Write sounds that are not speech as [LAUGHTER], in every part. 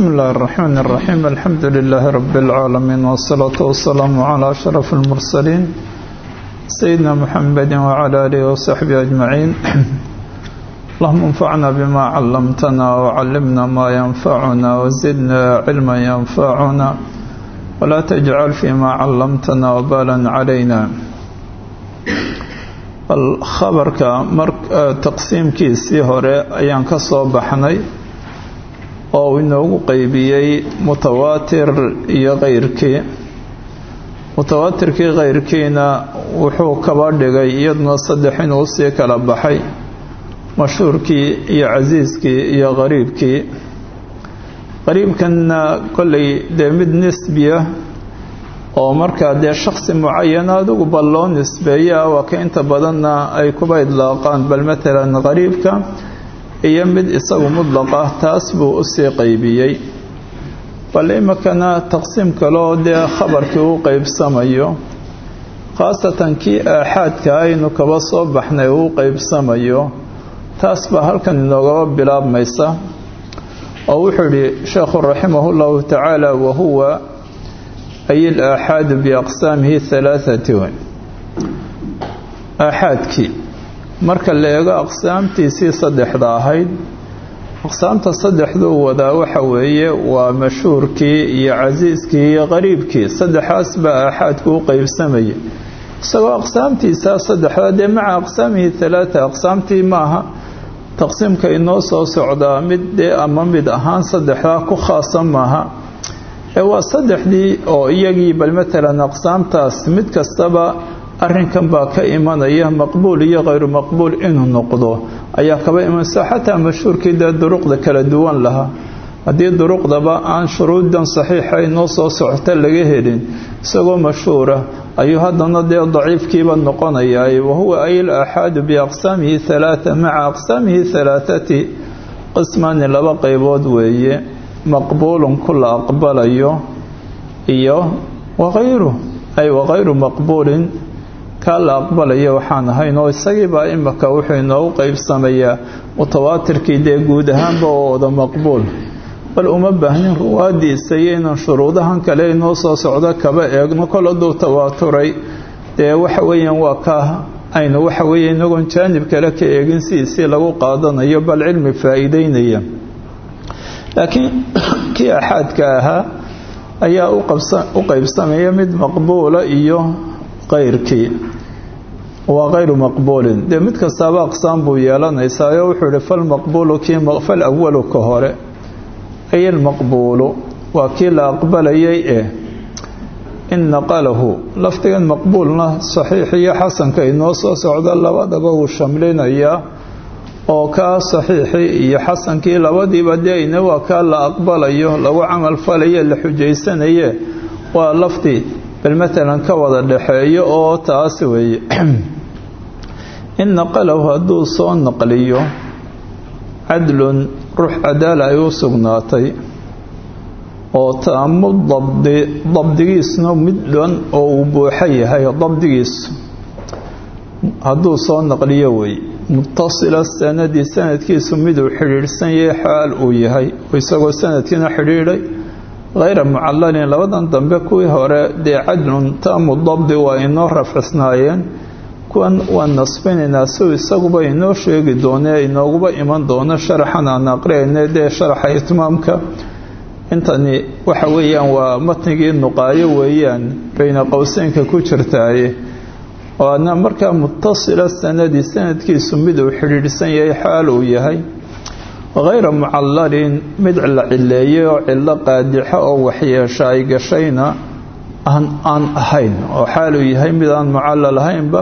بسم الله الرحمن الرحيم الحمد لله رب العالمين والصلاة والسلام على أشرف المرسلين سيدنا محمد وعلى آله وصحبه أجمعين اللهم انفعنا بما علمتنا وعلمنا ما ينفعنا وزدنا علما ينفعنا ولا تجعل فيما علمتنا وبالا علينا khabarka mar taqsiimkiisii hore ayaan ka soo baxnay oo uu inoogu qeybiyey mutawaatir iyo keyrkii mutawaatirkii keyrkiina wuxuu kaba dhigay iyaduna saddex inuu sii kala baxay mashhuurkii iyo casiiskii iyo qariibkii. Qariibkanna kollay dee mid nisbiya oo markaa dee shaksi mucayana adigu bal loo nisbeeyaa waa ka inta badanna ay kuba idlaaqaan bal matalan qariibka iyo mid isagu mudlaqa taas buu u sii qeybiyey bal iminkana taqsiim kaleo dee khabarkii u qeybsamayo khaasatan kii aaxaadka aynu kaba soo baxnay uu qeybsamayo taas baa halkan inoogaba bilaabmaysa. Oo wuxuu idhi sheekhu raximah llahu tacaala wahuwa ay alaaxaadu biaqsaamihi halaathati aaxaadkii marka la eego aqsaamtiisii saddexda ahayd aqsaamta saddexduu wadaa waxa weeye waa mashhuurkii iyo casiiskii iyo qariibkii. Saddexaas baa aaxaadku u qeybsamaya isagoo aqsaamtiisaa saddexda dee maca aqsaamihi halaata aqsaamtii maaha taqsiimka inoo soo socdaa mid dee ama mid ahaan saddexdaa ku khaasa maaha ee waa saddexdii oo iyagii bal matalan aqsaamtaas mid kastaba arrinkan baa ka imanaya maqbuul iyo khayru maqbuul inuu noqdo. Ayaa kaba imanaysa xataa mashhuurkii dee duruqda kala duwan lahaa. Haddii duruqdaba aan shuruudan saxiixa inoo soo socota laga helin isagoo mashhuura ayuu haddana dee daciifkiiba noqonayaa wahuwa ay alaaxaadu biaqsaamihi halaata maca aqsaamihi halaathati qismaani laba qaybood weeye maqbuulun ku la aqbalayo iyo wakayru ay wakayru maqbuulin kaa la aqbalayo waxaan ahayn oo isagiibaa imika wuxuu inoogu qeybsamayaa mutawaatirkii dee guud ahaanba oo wada maqbuul. Bal uma baahnin ruwaadiisa iyo inaan shuruudahan kale inoo soo socdo kaba eegno kol hadduu tawaaturay dee waxa weeyaan waa ka aynu waxa weeye inagoon jaanib kale ka eegin sidiisii lagu qaadanayo bal cilmi faa'iideynaya. Laakiin kii axaadka ahaa ayaa u qeybsamaya mid maqbuula iyo keyrkii waa kayru maqbuulin. Dee mid kastaaba aqsaam buu yeelanaysaao wuxuu ihi falmaqbuulu fal awalu ka hore ay almaqbuulu waa kii la aqbalayay eh in naqalahu. Lafdigan maqbuulna saxiix iyo xasanka inoo soo socda labadaba wuu shamlinayaa oo kaa saxiixii iyo xasankii labadiiba dee ina waa kaa la aqbalayo lagu camal falayo la xujaysanaye waa lafdi bal matalan ka wada dhaxeeyo oo taas weeye. In naqalahu hadduu soo naqliyo cadlun ruux cadaala ay u sugnaatay oo taamu dabdi dabdigiisna mid dhan oo uu buuxo yahay dabdigiisu hadduu soo naqliyo wey mutasila sanadi sanadkiisu miduu xidhiidhsan yahay xaal uu yahay. Isagoo sanadkiina xidhiidhay hayra mucalalin labadan dambe kuwii hore dee cadlun taamu dabdi waa inoo rafcisnaayeen kuwan waan nasbinaynaa siu isaguba inoo sheegi doonee inooguba iman doono sharaxan aan aqriyayna dee sharaxa itmaamka. Intani waxa weeyaan waa matnigii nuqaayo weeyaan bayna qowseynka ku jirtaaye. Waana markaa mutasila sanadi sanadkiisu mid uu xidhiidhsan yahay xaal uu yahay hayra mucalalin mid la cileeyay oo cilo qaadixa oo waxyeesha ay gashayna aan ahayn oo xaal uu yahay mid aan mucalal ahaynba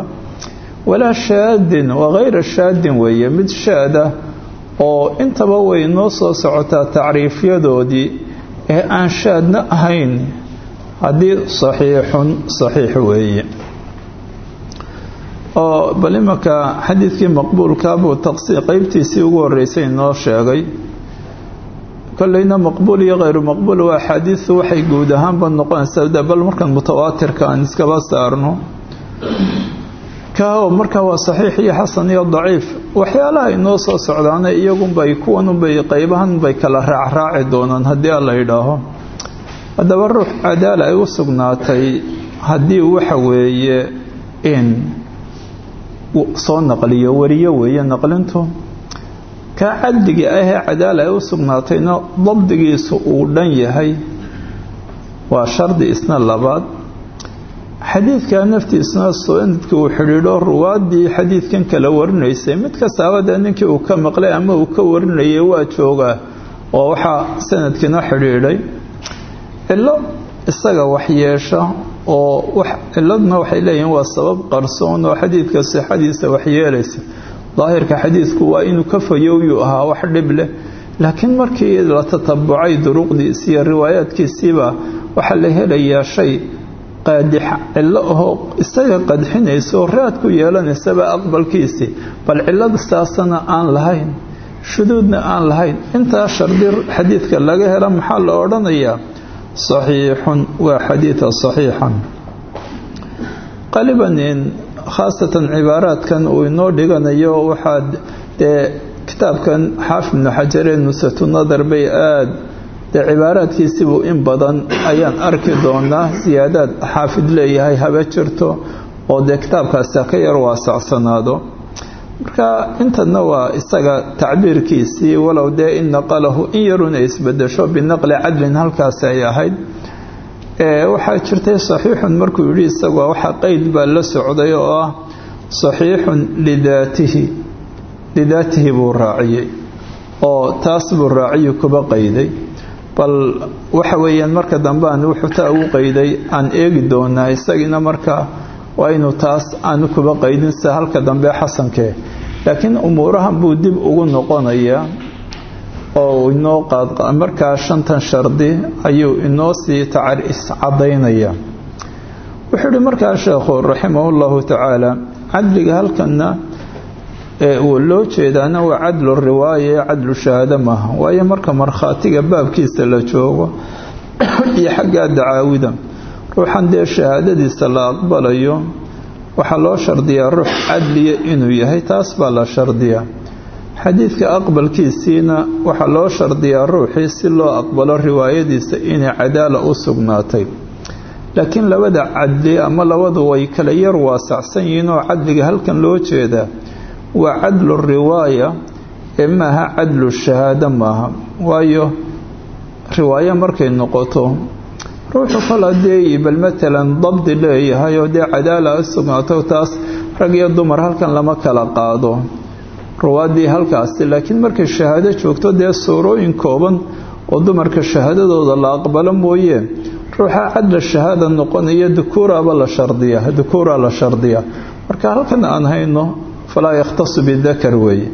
walaa shaadin waa hayra shaadin weeye mid shaada oo intaba way noo soo socotaa tacriifyadoodii ee aan shaadna ahayn haddii saxiixun saxiix weeye oo bal imanka xadiidkii maqbuulkaabuu taqsi qeybtiisii ugu horreysay inoo sheegay. Kolleyna maqbuul iyo khayru maqbuul waa axaadiisu waxay guud ahaanba noqonaysaa bal markaan mutawaatirka aan iskaba saarno. Kao markaa waa saxiix iyo xasan iyo daciif. Waxyaalaha inoo soo socdaana iyagunbay kuwanunbay qaybahanbay kala raacraaci doonaan haddii alla yidhaaho. Haddaba ruux cadaala ay u sugnaatay haddii waxa weeye in soo naqliyo wariyo weeye naqlintu. Kaa cadligii ahee cadaala ay u sugnaatayna dabdigiisu uu dhan yahay. Waa shardi isna labaad. Xadiidka naftiisuna sanadka uu xidhiidho ruwaaddii xadiidkan kala warinaysay. Mid kastaaba dee ninkii uu ka maqlay ama uu ka warinayay waa joogaa oo waxaa sanadkiina xidhiidhay. Cilo isaga waxyeesha oo ciladna waxay leeyihiin waa sabab qarsoon oo xadiidka sixadiisa waxyeelaysa daahirka xadiidku waa inuu ka fayowyuu ahaa wax dhib leh. Laakiin markii la tatabucay duruqdiisi iyo riwaayaadkiisiiba waxaa la helayaa shay qaadix cilo ahoo isaga qadxinaysa oo raad ku yeelanaysaba aqbalkiisii bal cilada saasana aan lahayn shuduudna aan lahayn. Intaa shardi xadiidka laga hela maxaa la odhanayaa waa xadiida saxiixan qaliban khaasatan cibaaraadkan uu inoo dhiganayo waxaa dee kitaabkan xaafid ibnu xajaree nusatu nadar bay aada dee cibaaraadkiisibuu in badan ayaan arki doonaa siyaadaad xaafid leeyahay haba jirto oo dee kitaabkaasi ka yar waasacsanaado marka intadna waa isaga tacbiirkiisii walow dee in naqalahu in yarun ay binaqli cadlin halkaasi ay ahayd. Waxaa jirtay saxiixun markuu yidhi isagu waxa qeyd baa la socday oo ah saxiixun lidaatihi. Lidaatihi buu raaciyey oo taas buu raaciyu kuba qayday. Bal waxa weeyaan marka dambe aan wuxuu taa ugu qayday aan eegi doonaa isagiina markaa waa taas aanu kuba qaydin sida halka dambe xasankee laakiin umuurahan buu dib ugu noqonayaa oo inoo markaa shantan shardi ayuu inoo sii tacaris caddaynaya wuxuu ihi markaa sheekhu raximahu llahu tacaala cadliga halkanna loo jeedaana waa cadlu riwaaya cadlu shahaado maaha waayo marka markhaatiga baabkiisa la joogo iyo xaggaa dacaawida ruuxan dee shahaadadiisa la aqbalayo waxaa loo shardiyaa ruux cadliya inuu yahay taas baa la shardiyaa. Xadiidka aqbalkiisiina waxaa loo shardiyaa ruuxii si loo aqbalo riwaayadiisa inay cadaala u sugnaatay. Laakiin labada cadli ama labadu way kala yar waasacsan yihiin oo cadliga halkan loo jeedaa. Waa cadlu riwaaya ee maaha cadlu shahaado maaha. Waayo riwaayo markay noqoto ruuxu kol haddee bal matalan dabdi leeyahay oo dee cadaala u sugnaato taas rag iyo dumar halkan lama kala qaado ruwaaddii halkaasi laakiin markay shahaado joogto dee suurooyin kooban oo dumarka shahaadadooda la aqbalo mooye ruuxa cadla shahaada noqonaya dukuuraba la shardiya dukuuraa la shardiya marka halkan aan hayno falaa yakhtasu bidakar weeye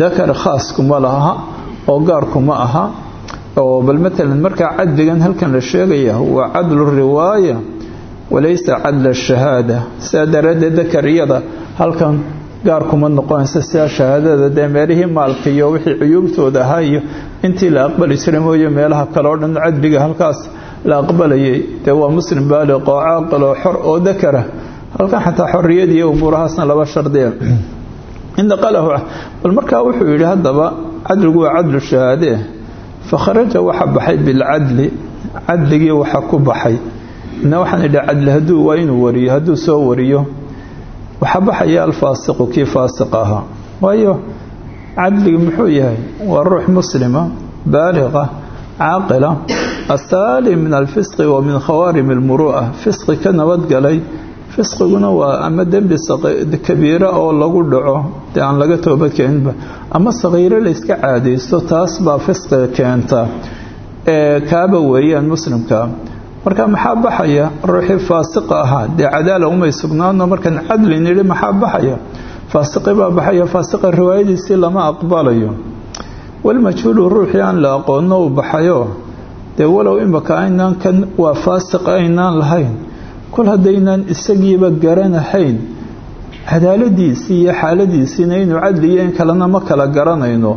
dakar khaaskuma laha oo gaarkuma aha oo bal matalan markaa cadligan halkan la sheegaya waa cadlu riwaaya walaysa cadla shahaada. Sidaa daraaddeed halkan gaar kuma noqonaysa sidaa shahaadada dee meelihii wixii cuyuubtooda ahaa intii la aqbali jiray meelaha kale oo dhan cadliga halkaas la aqbalayay dee muslim baaliq oo xor oo dakara halkan xataa xorriyad iyo umuurahaasna laba shardiya indaqalahu bal markaa wuxuu yidhi haddaba cadligu waa cadlu shahaadee fakharaja waxa baxay bilcadli cadligii waxa ku baxay. Ina waxaan idhi cadli hadduu waa inuu wariyo hadduu soo wariyo. Waxaa baxaya alfaasiqu kii faasiq ahaa waayo cadligi muxuu yahay? Waa ruux muslima baaliqa caaqila asaalim min alfisqi wa min khawaarim almuru'a fisqi ka nabadgalay fisqiguna waa ama dembi kabiira oo lagu dhaco dee aan laga toobadkeeninba ama sakiiro layska caadaysto taas baa fisqiga keenta. Ee kaaba weeyaan muslimka. Marka maxaa baxaya? Ruuxii faasiqa ahaa. Dee cadaala umay sugnaano markaan cadli nidhi maxaa baxaya? Faasiqi baa baxaya faasiqa riwaayadiisii lama aqbalayo. Walmajhuulu ruuxii aan la aqoonno uu baxayo. Dee walow imaka aynaan kan waa faasiq aynaan lahayn kol haddaynaan isagiiba garanahayn cadaaladiisii iyo xaaladiisiina inuu cadliyo in kalena ma kala garanayno.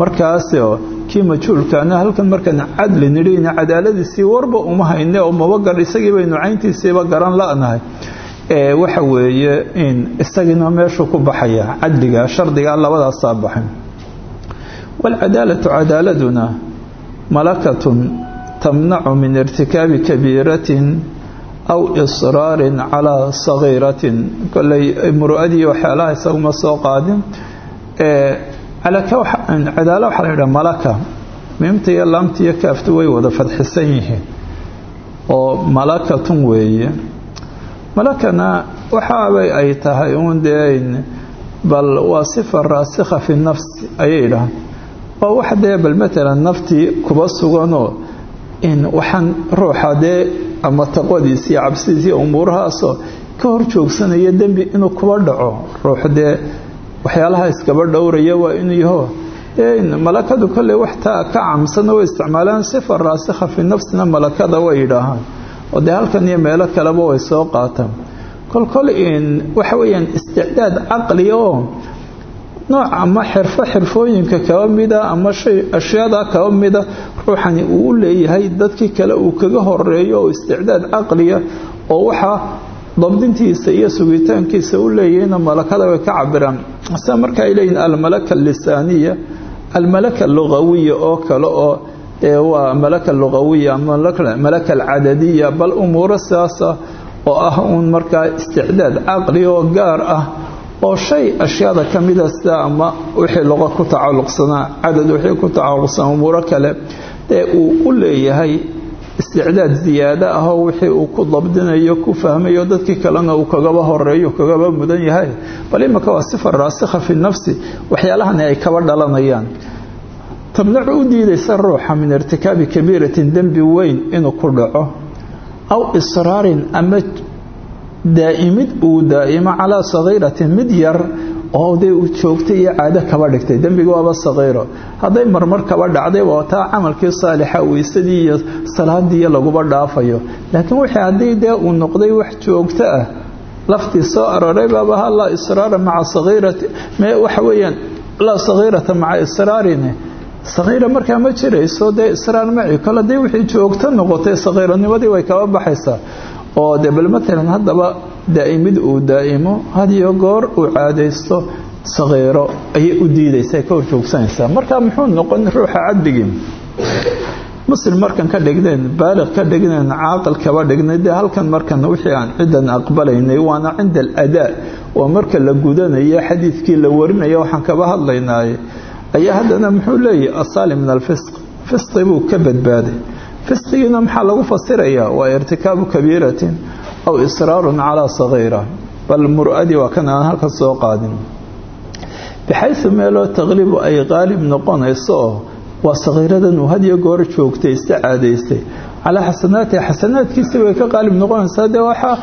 Markaasoo kii majhuulkaana halkan markaan cadli nidhina cadaaladiisii warba uma hayne maba gar isagii baynu cayntiisiiba garan la'nahay. Waxa weeye in isagiina meeshuu ku baxaya cadliga shardiga labadaasaa baxay waalcadaalatu cadaaladuna malakatun tamnacu min irtikaabi kabiiratin aw israarin calaa sagiiratin koley muru'adii waxyaalaha isaguma soo qaadin cadaala waxaa la yidhaha malaka miimta iyo laamta iyo kaaftu way wada fadxisan yihiin oo malakatun weeye malakana waxaabay ay tahay uun dee bal waa sifa raasikha fi nafsi ayay dhahaan waa wax dee bal matalan naftii kuba suganoo in waxaan ruuxa dee ama taqwadiisi iyo cabsidiisi iyo umuurahaasoo ka hor joogsanaya dembi inuu kuba dhaco ruux waxyaalaha iskaba dhowraya waa inuu yaho malakadu kolley wax ka camsana way isticmaalaan sifa raasikha fi nafsina malakada way yidhaahaan. Oo dee halkan iyo meelo kaleba way soo qaataan. Kolkol waxa weeyaan isticdaad caqliga oo nooc ama xirfo xirfooyinka kaba mida ama shay ashyaada kaba mida ruuxani uu u leeyahay dadkii kale uu kaga horeeyo oo isticdaad caqliga oo waxa dabdintiisa iyo sugitaankiisa u leeyahayna malakada ka cabiraan sa marka ay leeyihiin almalaka alisaaniya almalaka lugawiya oo kale oo waa malaka lugawiya malaka alcadadiya bal umuuro sidaasa oo ah uun markaa isticdaad caqli oo gaar ah oo shay ashyaada ka mida sida ama wixii luqa ku tacalluqsanaa cadad wixii ku tacalluqsanaa umuuro kale ee uu u leeyahay isticdaad ziyaado ahoo wixii uu ku dabdinayo ku fahmayo dadkii kalena uu kagaba horeeyo kagaba mudan yahay. Bal imaka waa sifa raasikha fi nafsi waxyaalahani ay kaba dhalanayaan. Tabnacu u diidaysa ruuxa min irtikaabi kabiiratin dembi weyn inuu ku dhaco. Aw israarin ama daa'imid uu daa'imo calaa sagiiratin mid yar oo uu joogtay iyo caado kaba dhigtay. Dembiga waaba sagiiro hadday marmar kaba dhacday waa taa camalkii saalixa weysadii iyo salaadiiyo laguba dhaafayo. Laakiin wixii haddii dee uu noqday wax joogto ah laftii soo aroray baaba ha laa israara maca sagiirati waxa weeyaan laa sagiirata maca israarin sagiira markaa ma jirayso dee israar maci kole dee wixii joogto noqotay sagiiranimadii way kaba baxaysaa oo de matalan haddaba daa'imid uu daa'imo hadiyo goor uu caadaysto sagiiro ayay u diidaysaa ka hor joogsanaysaa marka muxuu noqon ruuxa cadligii muslim markan ka dhigneen baaliq ka dhigneen caaqil kaba dhignay dee halkan markan wixii aan ciddan aqbalaynay waana cinda aladaa oo marka la gudanayo xadiidkii la warinaya waxaan kaba hadlaynaaye ayaa haddana muxuu leeyahy asaalim min alfisq. Fisqi buu ka badbaaday fisqigiina maxaa lagu fasirayaa? Waa irtikaabu kabiiratin aw israarun calaa sagiira. Bal mur'adii waa kan aan halka soo qaadin. Bixaysu meeloo taqliibu ay qaalib noqonayso? Waa sagiiradan uu hadiyo goor joogtay ista caadaystay. Calaa xasanaatihi xasanaadkiisi way ka qaalib noqonaysaa. Dee waxaa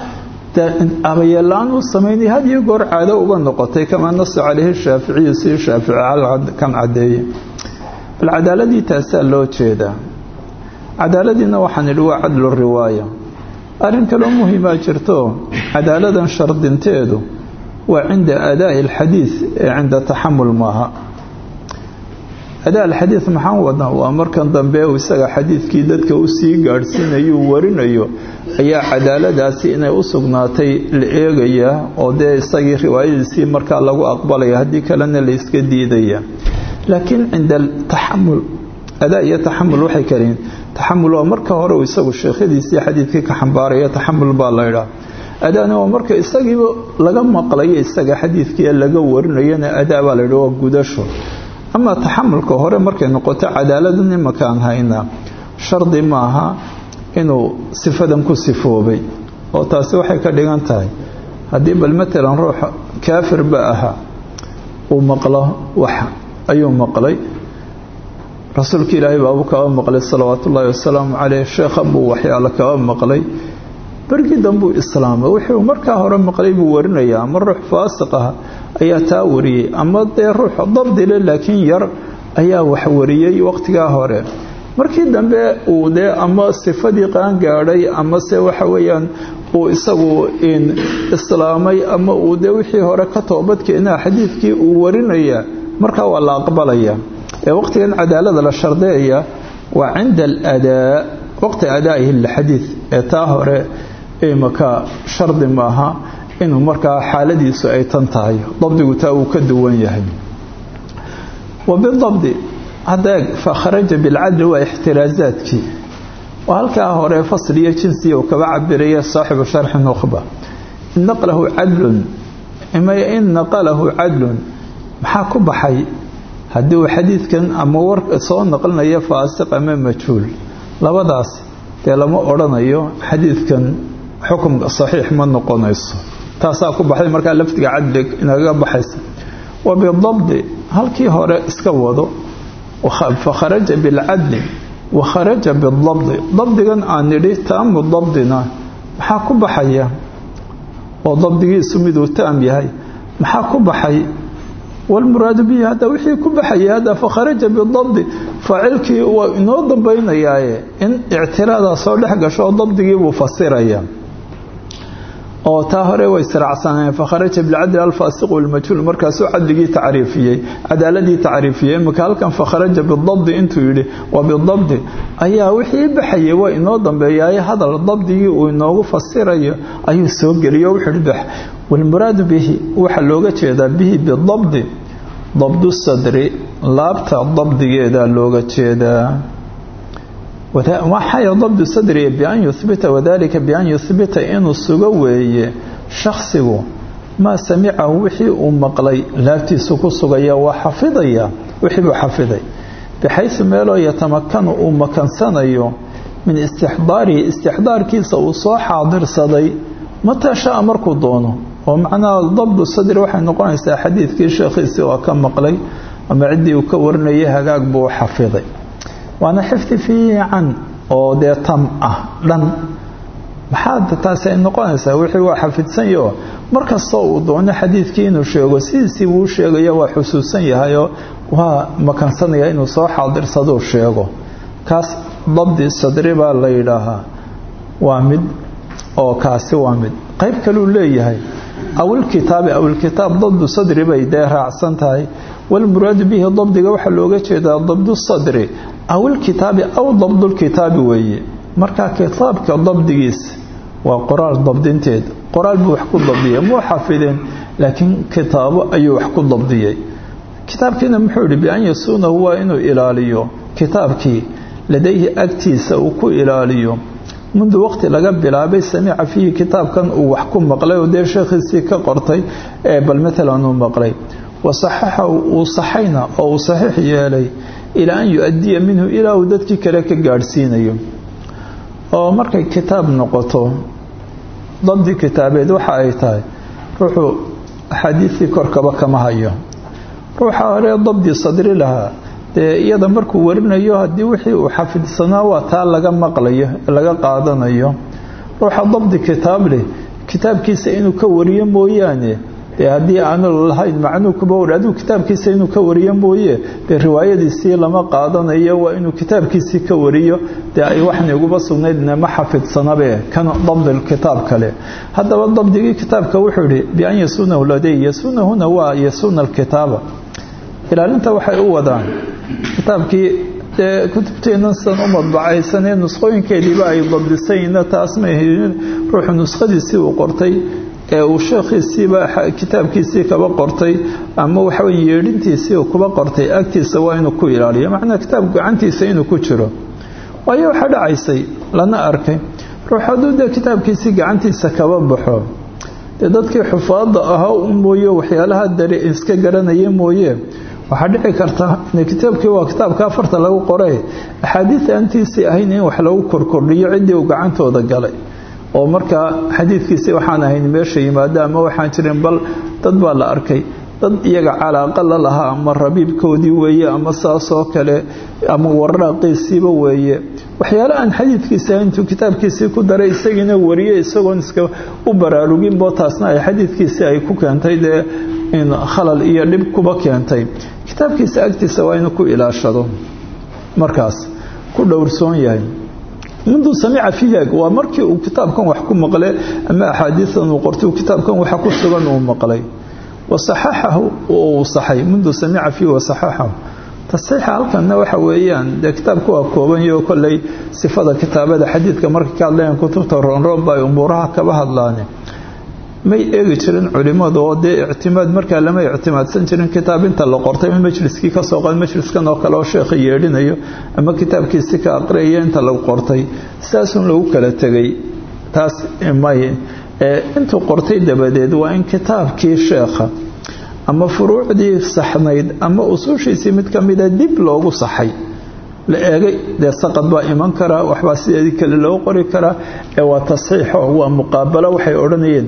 abayeelaan u samaynay hadiyo goor caado uga noqotay kamaa nasa caleyhi shaaficiyu si shaafici kan cadeeye bal cadaaladii taasaa loo jeedaa cadaaladiina waxaan idhi waa cadlu riwaaya. Arrin kaloo muhiimaa jirto cadaaladan shardinteedu waa cinda adaa'i alxadiid ee cinda taxamul maaha. Adaa alxadiid maxaan wadnaa? Waa markan dambe uu isaga xadiidkii dadka u sii gaadhsiinayuu warinayo ayaa cadaaladaasi inay u sugnaatay la eegayaa oo dee isagii riwaayadiisii markaa lagu aqbalaya haddii kalena la iska diidaya. Laakiin cinda taxamul adaa iyo taxamul waxay kaliin taxamul waa marka hore uu isagu sheekhadiisii xadiidkii ka xambaaraya taxamul baa la ydhaa adaana waa marka isagiiba laga maqlayo isaga xadiidkii laga warinayana adaa baa la ydha waa gudasho. Ama taxamulka hore markay noqoto cadaaladu nimankaan haynaa shardi maaha inuu sifadan ku sifoobay oo taasi waxay ka dhigan tahay. Haddii bal matalan rasuulka ilaahay baabuu kaba maqlay salawaatu ullaahi wasalaamu caleyh sheekha buu waxyaalo kaba maqlay. Bergii dambuu islaamay. Wuxuu markaa hore maqlay buu warinayaa ama ruux faasiq ah ayaa taa wariyey ama dee ruux dabdile laakiin yar ayaa wax wariyey waqtigaa hore. Markii dambe uu dee ama sifadii qaan gaadhay ama se waxa weeyaan uu isagu islaamay ama uu dee wixii hore ka toobadkeenaa xadiidkii uu warinaya markaa waa la aqbalaya ee waqtigan cadaalada la shardeeya waa cinda aladaa waqti adaa'ihi lxadiid ee taa hore imaka shardi maaha inuu markaa xaaladiisu ay tan tahay. Dabdigu taa uu ka duwan yahay. Wabidabdi hadda fakharaja bilcadli waa ixtiraazaadkii oo halkaa hore fasliyo jinsiga uu kaba cabiraya saaxibu sharxi nukhba in naqlahu cadlun in naqalahu cadlun maxaa ku baxay haddii uu xadiidkan ama war soo naqlinayo faasiq ama majhuul. Labadaas dee lama odhanayo xadiidkan xukumka saxiix ma noqonayso. Taasaa ku baxday markaa lafdiga cadlig inagaga baxaysa. Wa bidabdi halkii hore iska wado fakharaja bilcadli wa kharaja bidabdi. Dabdigan aan nidhi taamu dabdina maxaa ku baxaya? Oo dabdigiisu miduu taam yahay. Maxaa ku baxay walmuraadu bihi hadda wixii ku baxayay hadda fakharaja bidabdi faacilkii waa inoo dambaynayaaye in ictiraadaa soo dhex gasho oo dabdigii buu fasiraya oo taa hore way israacsaneen fakharaja bilcadli alfaasiq walmajhuul markaasuu cadligii tacriifiyey cadaaladii tacriifiyey imika halkan fakharaja bidabdi intuu yidhi waa bidabdi ayaa wixii baxayay waa inoo dambeeyaaye hadal dabdigii uu inoogu fasirayo ayuu soo geliyo wuxuu bax walmuraadu bihi waxaa looga jeedaa bihi bidabdi dabdu sadri laabta dabdigeeda looga jeedaa waxay dabdu sadriga bian yuhbita wadalika bian yuhbita inuu sugo weeye shakhsigu. Maa samicahu wixii uu maqlay laabtiisu ku sugaya waa xafidaya wixii buu xafiday. Bixaysu meeloo yatamakanu uu makansanayo min istixdaarihi istixdaarkiisa uu soo xaadirsaday mataa shaa markuu doono. Oo macnaha dabdu sadri waxay noqonaysaa xadiidkii sheekhiisii waa ka maqlay ama ciddii uu ka warinayay hagaag buu xafiday waana xifdi fiican oo dee tam ah dhan. Maxaa taasi ay noqonaysaa wixii waa xafidsanyaho markastoo uu doono xadiidkii inuu sheego sidiisii wuu sheegayo waa xusuusan yahayoo waa makansanaya inuu soo xaadirsaduu sheego. Kaas dabdi sadri baa la yidhaahaa. Waa mid oo kaasi waa mid. Qayb kaluu leeyahay awilkitaabi awilkitaab dabdu sadri bay dee raacsan tahay. Walmuraadu bihi dabdiga waxaa looga jeedaa dabdu sadri awilkitaabi aw dabdulkitaabi weeye markaa kitaabka dabdigiisa waa qoraal dabdinteed qoraal buu wax ku dabdiyay muu xafideen laakiin kitaabo ayuu wax ku dabdiyey kitaabkiina muxuu yihi bian yasuunahu waa inuu ilaaliyo kitaabkii ladayhi agtiisa uu ku ilaaliyo mundu waqti laga bilaabay samica fiihi kitaabkan uu wax ku maqlay oo dee sheekhiisii ka qortay ee bal matalan uu maqlay wasaxaxa uu saxayna oo uu saxiix yeelay ilaa an yu-adiya minhu ilaa uu dadkii kale ka gaadhsiinayo. Oo markay kitaab noqoto dabdi kitaabeed waxa ay tahay ruuxuu axaadiistii korkaba kama hayo. Ruuxa hore dabdi sadri lahaa dee iyada markuu warinayo haddii wixii uu xafidsanaa waa taa laga maqlayo laga qaadanayo. Ruuxa dabdi kitaab leh kitaabkiisa inuu ka wariyo mooyaane haddii aanu lahayn macnuu kuba aduu kitaabkiisa inuu ka wariyo mooye dee riwaayadiisii lama qaadanayo waa inuu kitaabkiisii ka wariyo dee ay waxna iguba sugnaydna ma xafidsanabe kan dabdi kitaab kale. Haddaba dabdigii kitaabka wuxuu yihi bian yasuunahu ladey yasuunahuna waa yasuuna alkitaaba ilaalinta waxay u wadaan. Kitaabkii dee kutubteennan san u madbacaysanee nusqooyinkeediiba ay dabdisayna taas ma ruuxu nuskhadiisii uu qortay ee uu sheekhiisiiba kitaabkiisii kaba qortay ama waxawy yeedhintiisii kuba qortay agtiisa waa inuu ku ilaaliyo. Macnaa kitaabku gacantiisa inuu ku jiro. Waayo waxaa dhacaysay lana arkay ruux hadduu dee kitaabkiisii gacantiisa kaba baxo dee dadkii xufaadda ahaa mooye waxyaalaha dare iska garanaya mooye waxaa dhici karta kitaabkii waa kitaabka afarta lagu qoray axaadiida antiisii ahayn in wax lagu korkordhiyo ciddii uu gacantooda galay oo markaa xadiidkiisii waxaan ahayn meesha yimaada ama waxaan jirin bal dad baa la arkay. Dad iyaga calaaqa la lahaa ama rabiibkoodii weeye ama saasoo kale ama waraaqiisiiba weeye. Waxyaale aan xadiidkiisi intuu kitaabkiisii ku daray isagiina wariye isagoon iska u baraaruginbo taasna ay xadiidkiisii ay ku keentay dee khalal iyo dhib kuba keentay. Kitaabkiisa agtiisa waa inuu ku ilaashado. Markaas ku dhowrsoon yahay mundu samica fiiha waa markii uu kitaabkan wax ku maqle ama axaadiidan uu qortay kitaabkan waxa ku sugan uu maqlay. Wasaxaxahu uu saxay. Mundu samica fiihi wasaxaxahu tasxiixa halkanna waxa weeyaan dee kitaabku waa kooban yaho kolley sifada kitaabada xadiidka markay ka hadlayaan kutubta roonroon ba ay umuuraha kaba hadlaane may eegi jirin culimmadu oo dee ictimaad markaa lama ictimaadsan jirin kitaab inta la qortay in majliskii ka soo qaad majliskan oo kale oo sheekha yeedhinayo ama kitaabkiisi ka aqriyayo inta lagu qortay. Sidaasun lagu kala tegay taas may intuu qortay dabadeed waa in kitaabkii sheekha ama furuucdii saxnayd ama usuushiisii mid ka mida dib loogu saxay la eegay. Dee saqad baa iman karaa waxbaa sideedii kale loo qori karaa ee waa tasxiixo waa muqaabalo waxay odhanayeen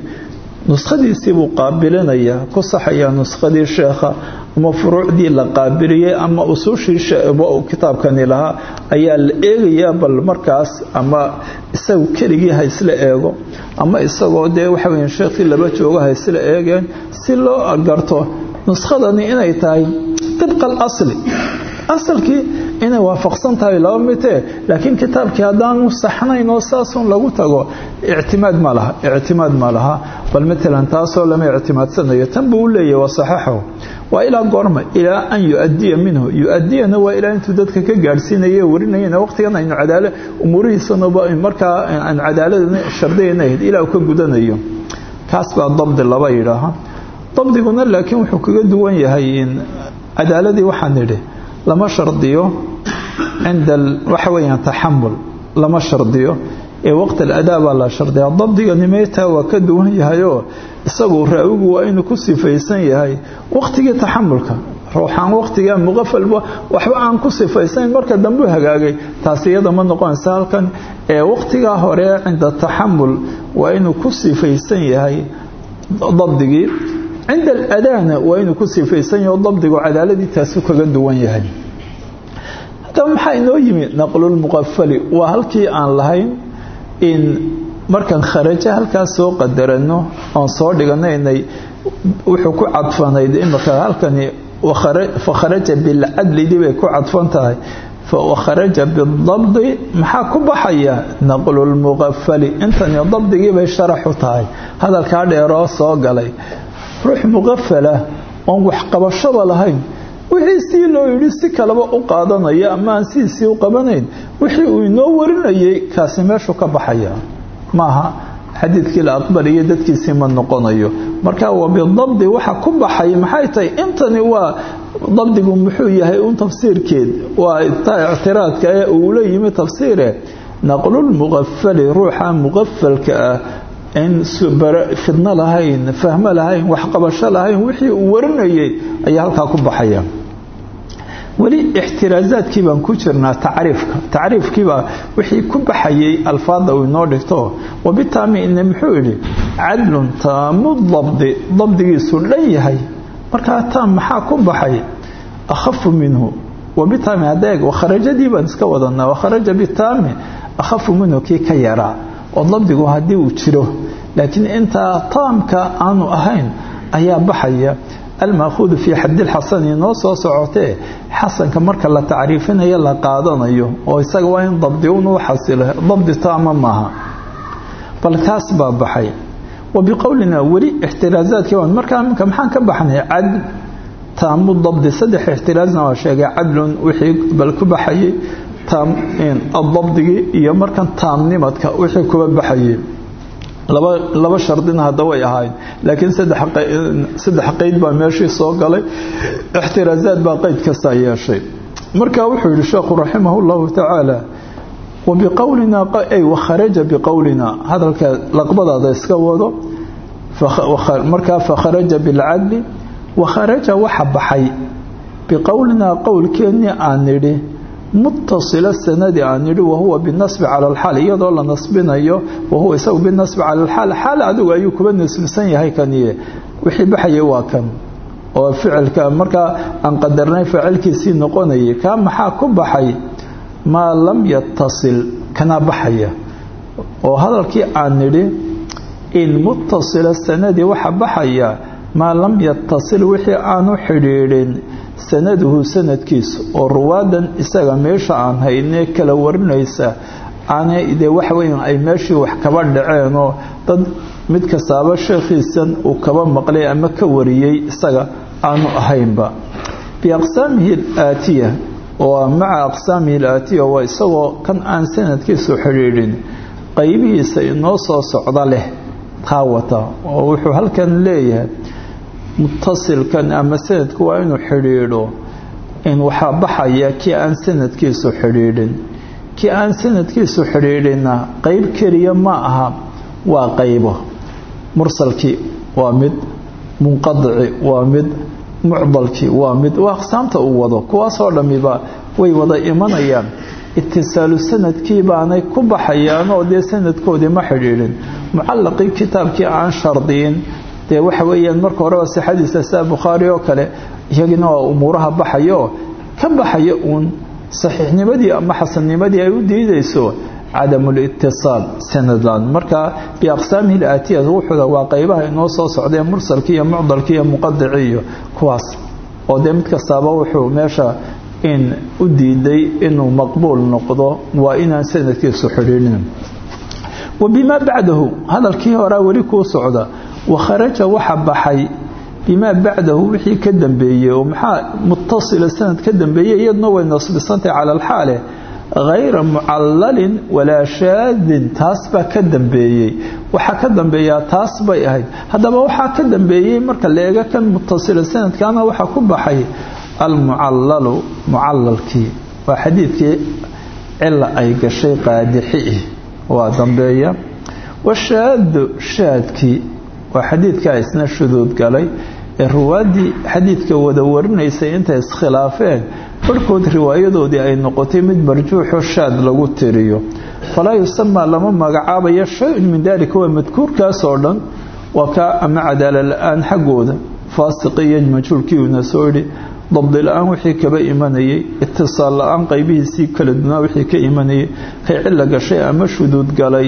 nuskhadiisii buu qaabilinayaa ku saxayaa nuskhadii sheekha ama furuucdii la qaabiliyey ama usuushii kitaabkani lahaa ayaa la eegayaa bal markaas ama isagu keligii ha isla eego ama isagoo dee waxa weya sheekhii laba joogo ha isla eegeen si loo garto nuskhadani inay tahay tibqa alasli asalkii inay waafaqsan tahay laba mitee laakiin kitaabkii haddaanu saxnayn saasun lagu tago ictimaad ma laha ictimaad ma laha. Bal matalan taasoo lama ictimaadsanayo. Tan buu u leeyahy waa saxaxo waa ilaa goorma ilaa an yu-adiya minhu. Yu-adiyana waa ilaa intuu dadka ka gaadhsiinaye warinayeen waqtigan aynu cadaala umuurihiisanaba markaa aan cadaaladana shardiyayna ahayd ilaa uu ka gudanayo. Kaas baa dabdi laba yidhaaha. Dabdiguna laakiin wuxuu kaga duwan yahay cadaaladii waxaan nidhi lama shardiyo cinda waxa weeyaan taxamul lama shardiyo. Ee waqti aladaa baa la shardiyaa. Dabdiga nimeetaa waa ka duwan yahayoo isagu raawigu waa inuu ku sifaysan yahay waqtigii taxamulka ruuxaan waqtigaa muqafalba waxba aan ku sifaysayn marka dambu hagaagay. Taasi iyada ma noqonaysa halkan ee waqtigaa hore cinda taxamul waa inuu ku sifaysan yahay dabdigii cinda aladaana waa inuu ku sifaysan yaho dabdigu cadaaladii taasu kaga duwan yahay haddaba maxaa inoo yimi naqlulmuqafali waa halkii aan lahayn in markaan kharajo halkaas soo qadarano oon soo dhiganaynay wuxuu ku cadfanayd imika halkani fakharaja bilcadlidii bay ku cadfan tahay wakharaja bidabdi maxaa ku baxaya naqlulmuqafali intani dabdigii bay sharaxu tahay hadalkaa dheeroo soo galay ruux muqafala oon waxqabashaba lahayn wixii sii loo yidhi si kaleba u qaadanaya ama aan sidiisii u qabanayn wixii uu inoo warinayay kaasi meeshuu ka baxaya. Maaha xadiidkii la aqbaliyo dadkiisii ma noqonayo. Marka wa bidabdi waxa ku baxay maxay tahay intani waa dabdigu muxuu yahay un tafsiirkeed? Waa ictiraadka ee uula yimi tafsiire. Naqlulmuqafali ruuxa muqafalka ah in fidno lahayn fahmo lahayn waxqabasho lahayn wixii uu warinayay ayaa halkaa ku baxaya. Weli ixtiraazaadkii baan ku jirnaa tacriifka. Tacriifkiibaa wixii ku baxayay alfaada uu inoo dhigto. Wabitaami ine muxuu idhi cadlun taamu dabdi dabdigiisu dhan yahay. Markaa taam maxaa ku baxay? Akhafu minhu. Wabitaami hadeeg wakharajadii baan iska wadanaa. Wakharaja bitaami. Akhafu minhu kii ka yaraa oo dabdigu haddii uu jiro laakiin intaa taamka aanu ahayn ayaa baxaya. Almaahuudu fii xadilxasani noo soo socotee xasanka marka la tacriifinayo la qaadanayo oo isaga waa in dabdi unuu xasilo dabdi taama maaha. Bal taas baa baxay. Wa biqowlina weli ixtiraazaadkii baan markaa maxaan ka baxnay? Cad. Taamu dabdi saddex ixtiraazna waa sheegay cadlun wixii bal ku baxayay adabdigii iyo markan taamnimadka wixii kuba baxayay. Laba shardina hadda way ahayd. Laakiin saddex qeyd baa meeshii soo galay. Ixtiraazaad baa qeyd kastaa yeeshay. Marka wuxuu yihi sheekhu raximah llahu tacaala wabiqowlina ay wakharaja biqowlina hadalka laqbadaada iska wado markaa fakharaja bilcadli wakharaja waxa baxay. Biqowlinaa qowlkeennii aan nidhi mutasila sanadi aan nidhi wahuwa binasbi cala alxaal iyadoo la nasbinayo wahuwa isagu binasbi cala alxaal xaal adigu ayuu kuba nasbsan yahay kaniye wixii baxaya waa kan oo ficilka markaa aan qadarnay faacilkiisii noqonayay kaa maxaa ku baxay maa lam yatasil kanaa baxaya oo hadalkii aan nidhi in mutasila sanadi waxa baxaya maa lam yatasil wixii aanu xidhiidhin sanaduhu sanadkiisa oo ruwaadan isaga meesha aan haynee kala warinaysa aanay dee waxa weya ay meeshii wax kaba dhaceenoo dad mid kastaaba sheekhiisan uu kaba maqlay ama ka wariyey isaga aanu ahaynba. Biaqsaamihi alaatiya oo maca aqsaamihi alaatiya waa isagoo kan aan sanadkiisu xidhiidhin qaybihiisa inoo soo socda leh taa wata oo wuxuu halkan leeyahay mutasilkan ama sanadku waa inuu xidhiidho in waxaa baxaya kii aan sanadkiisu xidhiidhin. Kii aan sanadkiisu xidhiidhinna qeyb keliya ma aha waa qaybo. Mursalkii waa mid munqadici waa mid mucdalkii waa mid. Waa aqsaamta uu wado kuwaasoo dhammiba way wada imanayaan. Itisaalu sannadkii baanay ku baxayaan oo dee sanadkoodii ma xidhiidhin. Mucallaqii kitaabkii aan shardiyin dee waxa weeyaan marka horeba sixadiisa sida bukhaari oo kale iyagina waa umuuraha baxayaoo ka baxaya uun saxiixnimadii ama xasannimadii ay u diidayso cadamulitisaal sanadlan marka biaqsaamihi laatiya wuxuuda waa qaybaha inoo soo socdee mursalkii iyo mucdalkii iyo muqadici iyo kuwaas. Oo dee mid kastaaba wuxuu meesha in u diiday inuu maqbuul noqdo waa inaan sanadkiisu xidhiidhin. Wa bimaa bacdahu hadalkii horaa weli kuu socda wakharaja waxa baxay bimaa bacdahu wixii ka dambeeyey oo maxaa mutasila sanad ka dambeeyey iyaduna way nasbisantahay cala alxaale hayra mucalalin walaa shaadin taas baa ka dambeeyey waxaa ka dambeeyaa taas bay ahayd haddaba waxaa ka dambeeyey marka la eego kan mutasila sanadkaana waxaa ku baxay almucallalu mucalalkii waa xadiidkii cila ay gashay qaadixi waa dambeeya washaadu shaadkii waa xadiidkaa isna shuduud galay. Ee ruwaaddii xadiidka wada warinaysay intay iskhilaafeen barhkood riwaayadoodii ay noqotay mid marjuuxo shaad lagu tiriyo. Falaa yusamaa lama magacaabayo shay-un min daalika waa madkuurkaas oo dhan waa kaa ama cadaala la'aan xaggooda. Faasiqiyo majhuulkii uuna soo yidhi dabdi la'aan wixii kaba imanayay itisaal la'aan qaybihiisii kala dunaa wixii ka imanayay kay cilla gashay ama shuduud galay.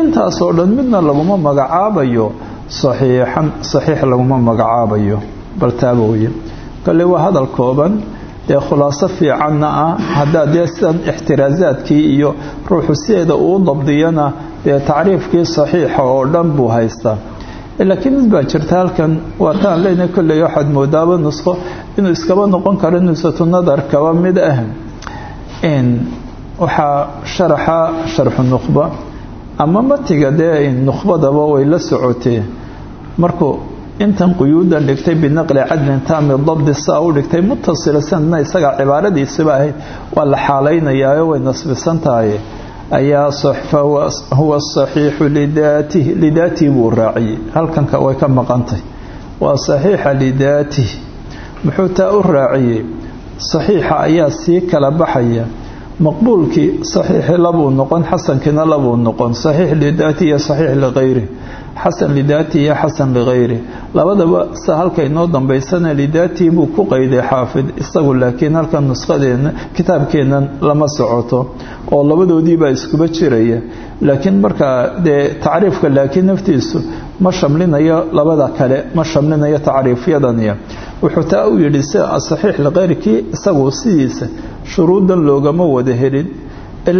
Intaasoo dhan midna laguma magacaabayo saxiixan saxiix laguma magacaabayo bal taaba weye kale waa hadal kooban dee khulaaso fiicanna ah haddaa dee sidan ixtiraasaadkii iyo ruuxu sideeda uu dabdiyana dee tacriifkii saxiixa oo dhan buu haystaa. Laakiin mid baa jirta halkan waataan leyna kolley waxaad moodaaba nusqo inuu iskaba noqon karo nusatu nadar kaba mid ah. Waxaa sharaxa sharxu nukhba ama matiga dee nukhbadaba way la socotee? Markuu intan quyuudan dhigtay binaqli cadlin taami dabdi saa u dhigtay mutasila sanadna isaga cibaaradiisaba ahayd waa la xaalaynayaa way nasbisan tahay ayaa huwa saxiixu lidaatihi lidaatihi buu raaciyey. Halkanka way ka maqantay. Waa saxiixa lidaatihi. Muxuu taa u raaciyey? Ayaa sii kala baxaya maqbuulkii saxiixi labuu noqon xasankiina labuu noqon saxiix lidaati iyo saxiix likayri xasan lidaati iyo xasan likayri labadaba sa halka inoo dambaysana lidaatii buu ku qayday xaafid isagu laakiin halkan nusqadeena kitaabkeennan lama socoto oo labadoodiibaa iskuba jiraya. Laakiin markaa dee tacriifka laakiin naftiisu ma shamlinayo labada kale ma shamlinayo tacriifyadaniya wuxuu taa u yidhi sida asaxiix likayrkii isagu sidiisa shuruudan loogama wada helin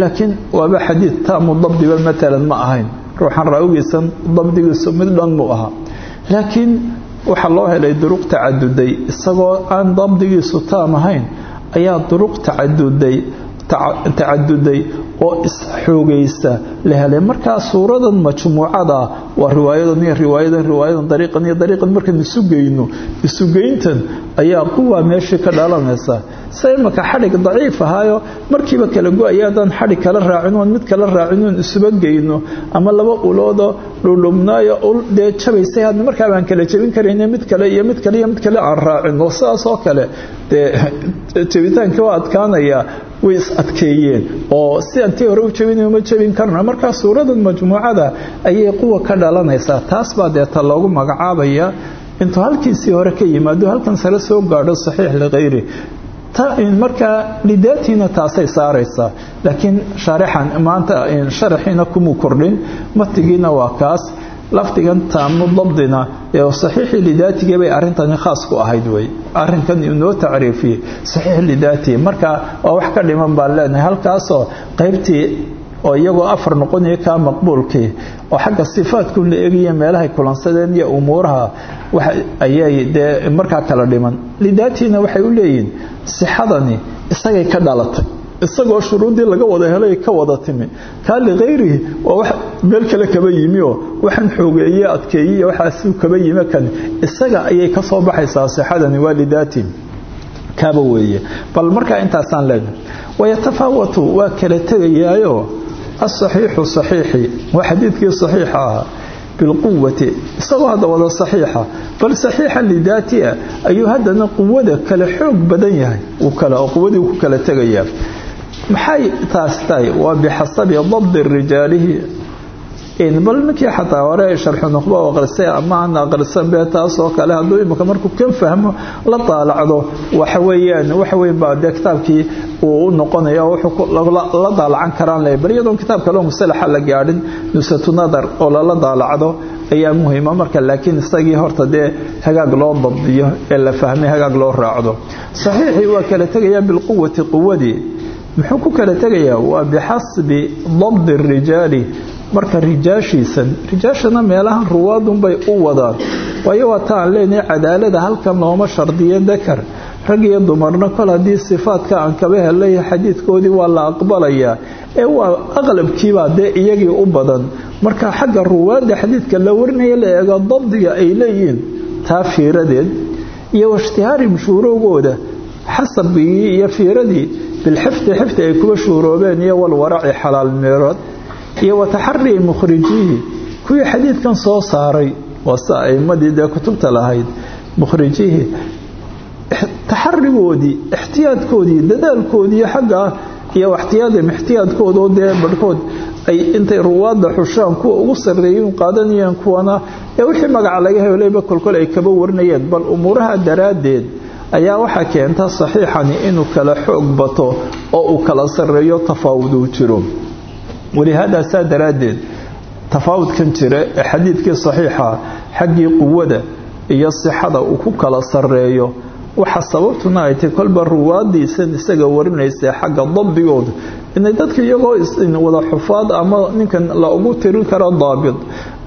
laakiin waaba xadiid taamu dabdiba matalan ma ahayn. Ruuxan raawigiisan dabdigiisu mid dhan mu ahaa. Laakiin waxaa loo helay duruq tacaduday isagoo aan dabdigiisu taam ahayn ayaa duruq tacaduday tacaduday oo isxoogaysa la helay. Markaa suuradan majmuucada waa riwaayadan iyo riwaayadan riwaayadan dariiqan iyo dariiqan. Markaan isu geyno isugeyntan ayaa quwa meeshii ka dhalanaysa. Sa imaka xadhig daciif ahaayo markiiba kala go'aya xadhig kala raacin oon mid kala raacin oon isuba geyno. Ama laba uloodoo dhudhubnaayo ul dee jabaysay hadda markaa baan kala jebin karayna mid kale iyo mid kale iyo mid kale aan raacino sidaas oo kale. Dee jebitaanka waa adkaanayaa way is adkeeyeen. Oo si antii hore u jebinayo ma jebin karna. Markaa suuradan majmuucada ayay quwa ka dhalanaysaa taas baa deeta loogu magacaabaya intuu halkiisii hore ka yimaado halkan sare soo gaadho saxiix likayri markaa lidaatiina taasay saaraysaa laakiin shaarixan maanta sharaxiina kumuu kordhin matigiina waa kaas. Lafdigan taamu dabdina ee saxiixii lidaatigii bay arrintani khaas ku ahayd wey arrinkan inoo tacriifiyey saxiix lidaatii marka waa wax ka dhiman baan leenahay. Halkaasoo qaybtii oo iyagoo afar noqonaya kaa maqbuulkii oo xagga sifaadku la eegaya meelahay kulansadeen iyo umuuraha ayay dee markaa kala dhiman. Lidaatiina waxay u leeyihiin sixadani isagay ka dhalatay. Isagoo shuruuddii laga wada helay ka wada timi. Kaa likayrihi waa wax meel kale kaba yimi oo waxaan xoogeeye adkeeyey waxaasuu kaba yimi kan isaga ayay ka soo baxaysaa sixadani waa lidaati kaaba weeye. Bal markaa intaasaan leenahay wayatafaawatu waa kala tegayaayo asaxiixu saxiixi waa xadiidkii saxiixa ahaa bilquwati isagoo hadda wada saxiixa bal saxiixa lidaatia ayuu haddana quwada kale xoog badan yahay quwadii ku kala tegayaa maxay taas tahay waa bixasabi dabdi rijaalihi bal ninkii xataa hore sharxu nuqba aqrisay ama aan aqrisan be taasoo kale hadduu imika markuu kan fahmo la daalacdo waxaweyaan waxaweyn baa dee kitaabkii uu u noqonaya wuxuu la daalacan karaan le bal kitaab kaleo musalaxa la gaadhin nusatu nadar oo lala daalacdo ayaa muhiima marka laakiin isagii horta dee hagaag loo dabdiyo ee la fahmay hagaag loo raacdo. Saxiixii waa kala tegayaa bilquwati quwadii muxuu ku kala tegayaa? Waa bixasbi dabdi rijaali marka rijaashiisan rijaashana meelahan ruwaadunbay u wadaan. Waayo waa ta aan leenahay cadaalada halkan looma shardiyo dakar. Rag iyo dumarna kol sifaadka aan kaba helay xadiidkoodii waa la aqbalayaa ee waa aqlabkiibaa dee iyagii u badan. Marka xagga ruwaadda xadiidka la warinaya la eego dabdiga ay leeyihiin taa fiiradeed. Iyo washtihaari shuurowgooda xasabigii iyo fiiradii bilxifdi xifdi ay kuba shuuroobeen iyo walwaraci xalaal meerood iyo wataxarii mukhrijiihi kuwii xadiidkan soo saaray waa aimadii dee kutubta lahayd mukhrijiihi taxarigoodii ixtiyaadkoodii dadaalkoodii xaggaa iyo ixtiyaadam ixtiyaadkoodoo dee barhkood ay intay ruwaadda xushaan kuwa ugu sarreeyeen qaadanayeen kuwana ee wixii magaca laga helayba kolkol ay kaba warinayeen bal umuuraha daraaddeed ayaa waxaa keenta saxiixani inuu kala xoog bato oo uu kala sarreeyo tafaawud uu jiro walihaada saa daraaddeed tafaawudkan jira ee xadiidkii saxiixa xaggii quwada iyo sixada uu ku kala sarreeyo waxa sababtuna ay tahy kolba ruwaadiisan isaga warinaysa xagga dabdigooda inay dadka iyagoo wada xufaad ama ninkan la ugu tirin karo daabit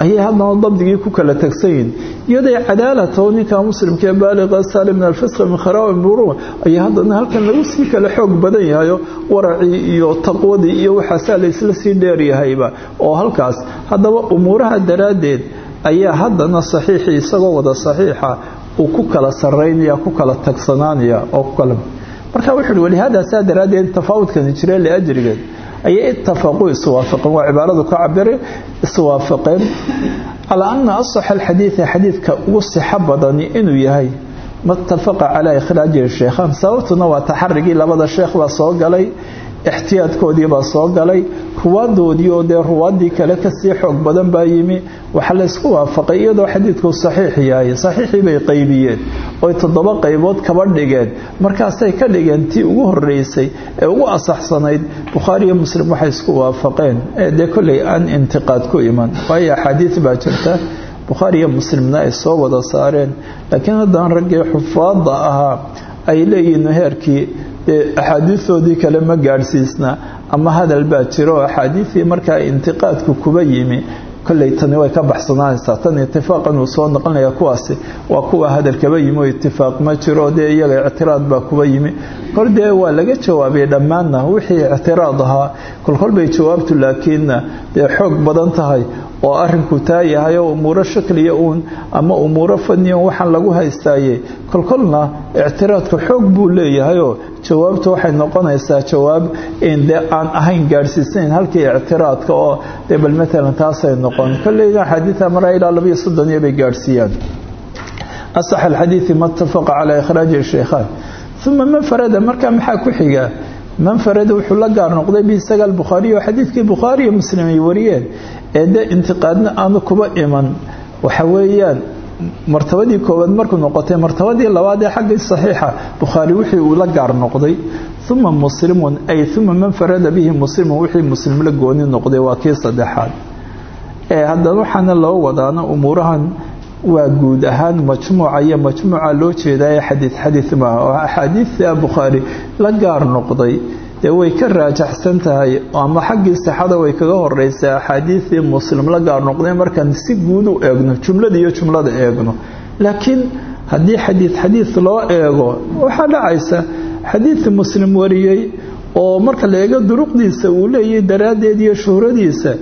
ayay haddana dabdigii ku kala tagsanyihin iyaday cadaalataho ninka muslimkaee baaliqa saali min alfisqi min kharawi muru ayaa haddana halkan lagu sii kala xoog badan yahayo waracii iyo taqwadii iyo waxaasaa laysla sii dheeryahayba oo halkaas haddaba umuuraha daraaddeed ayaa haddana saxiixii isagoo wada saxiixa uu ku kala saraynaya ku kala tagsanaanaya oo ku kala marka wuxuu walihaada saa daraaddeed tafaawudkani jire liajrigeed ayay itafaquu iswaafaqeen waa cibaaradu ka cabiray iswaafaqeen. Calaa ana asaxa alxadiida xadiidka ugu sixo badani inuu yahay matafaqa calaa ikhraaji sheekhaan sababtuna waa taxarigii labada sheekh baa soo galay ixtiyaadkoodiibaa soo galay ruwaadoodii oo dee ruwaaddii kale ka sii xoog badan baa yimi waxaa laysku waafaqay iyadoo xadiidku saxiix yahay saxiixii bay qaybiyeen oy toddoba qaybood kaba dhigeen markaasay ka dhigeen tii ugu horeysay ee ugu asaxsanayd bukhaariyo muslim waxay isku waafaqeen ee dee kolley aan intiqaad ku iman waayo axaadiid baa jirta bukhaariyo muslimna ay soo wada saareen laakiin haddana raggii xufaadda ahaa ay leeyihiin heerkii axaadiistoodii kale ma gaadhsiisna ama hadal baa jiro oo axaadiidii markaa intiqaadku kuba yimi kolley tani way ka baxsanaanaysaa. Tan itifaaqan uu soo noqonaya kuwaasi waa kuwa hadal kaba yimi oo itifaaq ma jiro dee iyaga ictiraad baa kuba yimi. Kol dee waa laga jawaabay dhammaanna wixii ictiraad ahaa kolkol bay jawaabtu laakiinna dee xoog badan tahay oo arinku taa oo umuuro shakliya uun ama umuuro fadniyan waxaan lagu haystaaye. Kolkolna ictiraadku xoog buu leeyahayoo jawaabtu waxay noqonaysaa jawaab dee aan ahayn gaadhsiisanayn halkii ictiraadka oo dee bal matalan taasay noqon. Kolleyna xadiida maraa ilaa labayo soddoniyo bay gaadhsiiyaan. Asax alxadiidi ma itafaqa calaa ikhraaji shaykhaan uma man farada markaa maxaa ku xiga man farada wuxuu la gaar noqday biisaga albukhaariy oo xadiidkii bukhaariyo muslim ay wariyeen ee dee intiqaadna aanu kuba iman waxa weeyaan martabadii koowaad markuu noqotay martabadii labaad ee xaggii saxiixa bukhaari wixii uu la gaar noqday uma muslimun ay uma man farada bihi muslimun wixii muslim la gooni noqday waa kii saddexaad ee haddana waxaana loo wadaana umuurahan waa guud ahaan majmuuca iyo majmuuca loo jeedaye xadiid xadiid maaha oo axaadiidta bukhaari la gaar noqday. Dee way ka raajaxsan tahay ama xaggii sixada way kaga horeysaa axaadiidii muslim la gaar noqday markaan si guud u eegno jumlada iyo jumlada eegno. Laakiin haddii xadiid xadiid loo eego waxaa dhacaysa xadiid muslim wariyey oo marka la eego duruqdiisa uu leeyahay daraaddeed iyo shuhradiisa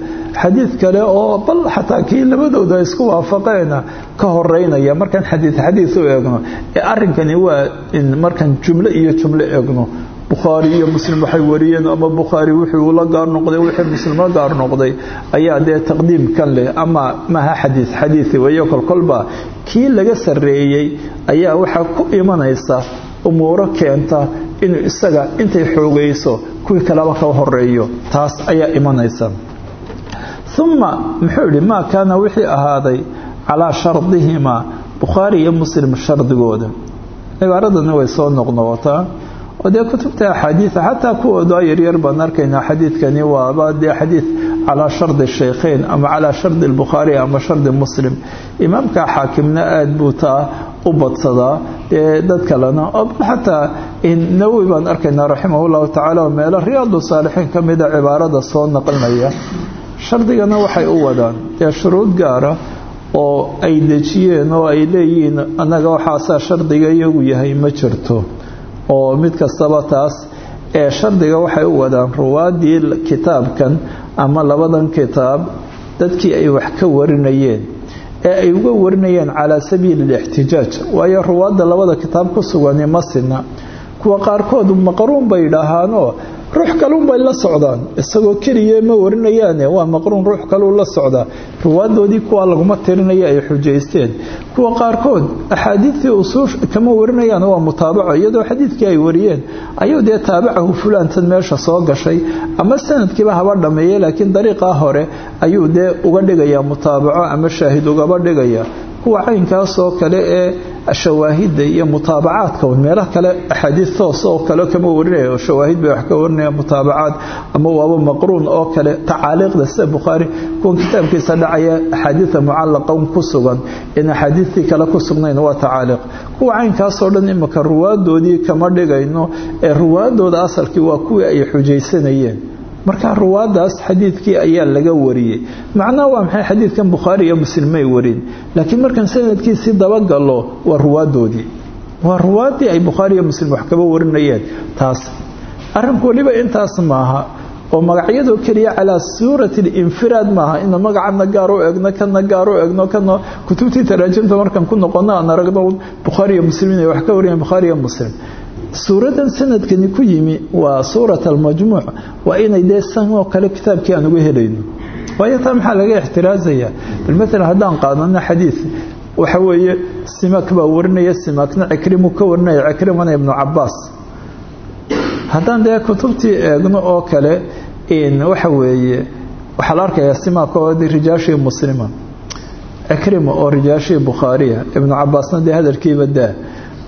xadiid kale oo bal xataa kii labadooda isku waafaqeena ka horeynaya markaan xadiid xadiid u eegno ee arrinkani waa in markaan jumlo iyo jumlo eegno. Bukhaari iyo muslim waxay wariyeen ama bukhaari wuxuu la gaar noqday wixii muslim gaar noqday. Ayaa dee taqdiimkan leh ama maha xadiid xadiidi weeyo kolkolba kii laga sarreeyey ayaa waxaa ku imanaysa umuuro keenta inuu isaga intay xoogayso kuwii kaleba ka horeeyo taas ayaa imanaysa uma muxuu idhi maa kaana wixii ahaaday calaa shardihimaa bukhaari iyo muslim shardigooda cibaaradani way soo noqnoqotaa oo dee kutubta axaadiida xataa kuwooda yaryar baan arkaynaa xadiidkani waaba dee xadiid calaa shardi shaykheyn ama calaa shardi lbukhaari ama shardi muslim imaamka xaakimna aada buu taa u badsadaa dee dad kalena xataa nawowi baan arkaynaa raximah llahu tacaala oo meelo riyaadu saalixiin ka mida cibaarada soo naqlinaya shardigana waxay u wadaan. Dee shuruud gaara oo ay dejiyeen oo ay leeyihiin annaga waxaasaa shardiga iyagu yahay ma jirto. Oo mid kastaba taas ee shardiga waxay u wadaan ruwaadii kitaabkan ama labadan kitaab dadkii ay wax ka warinayeen. Ee ay uga warinayeen calaa sabiili lixtijaaj waayo ruwaadda labada kitaab ku sugani ma sina kuwa qaarkood maqruun bay idhaahaanoo ruux kalun bay la socdaan. Isagoo keliya ma warinayaane waa maqruun ruux kaluu la socdaa. Ruwaadoodii kuwa laguma tirinaya ay xujaysteen. Kuwa qaarkood axaadiidtii usuush kama warinayaan waa mutaabaco iyadoo xadiidkii ay wariyeen. Ayuu dee taabacahu fulaantan meesha soo gashay ama sanadkiiba haba dhameeye laakiin dariiqaa hore ayuu dee uga dhigayaa mutaabaco ama shaahid ugaba dhigaya kuwa caynkaasoo kale ee shawaahidda iyo mutaabacaadka meelaha kale axaadiid toos oo kale kama warinaya oo shawaahid bay wax ka warinaya mutaabacaad ama waaba maqruun oo kale. Tacaaliiqda sida bukhaari kuwan kitaabkiisa dhacaya axaadiida mucallaqan ku sugan in axaadiidtii kale ku sugnayn waa tacaaliiq. Kuwa caynkaasoo dhan imika ruwaadoodii kama dhigayno ee ruwaadooda asalkii waa kuwii ay xujaysanayeen marka ruwaadaas xadiidkii ayaa laga wariyey. Macnaha waa maxay? Xadiidkan bukhaari iyo muslim may warin. Laakiin markaan sanadkiisii dabagalo waa ruwaadoodii waa ruwaaddii ay bukhaari iyo muslim wax kaba warinayeen. Taas arrinku weliba intaas maaha oo magacyadoo keliya calaa suurati linfiraad maaha ina magacana gaar u egno kana gaar u egno kana kutubtii taraajimta markaan ku noqono aan aragno bukhaari iyo muslim inay wax ka wariyeen bukhaari iyo muslim suuradan sanadkani ku yimi waa suurat almajmuuc waa inay dee oo kale kitaabkii aan uga helayno. waayo maxaa laga ixtiraazaya? bal maalan haddaan qaadano xadiid waxa weeye simak baa warinaya simakna cikrimu ka warinaya cikrimana ibnu cabaas haddaan dee kutubtii eegno oo kale waxa weeye waxaa la arkayaa simak oo rijaashii muslima. Cikrima oo rijaashii bukhaariya ibnu cabaasna dee hadalkiiba daa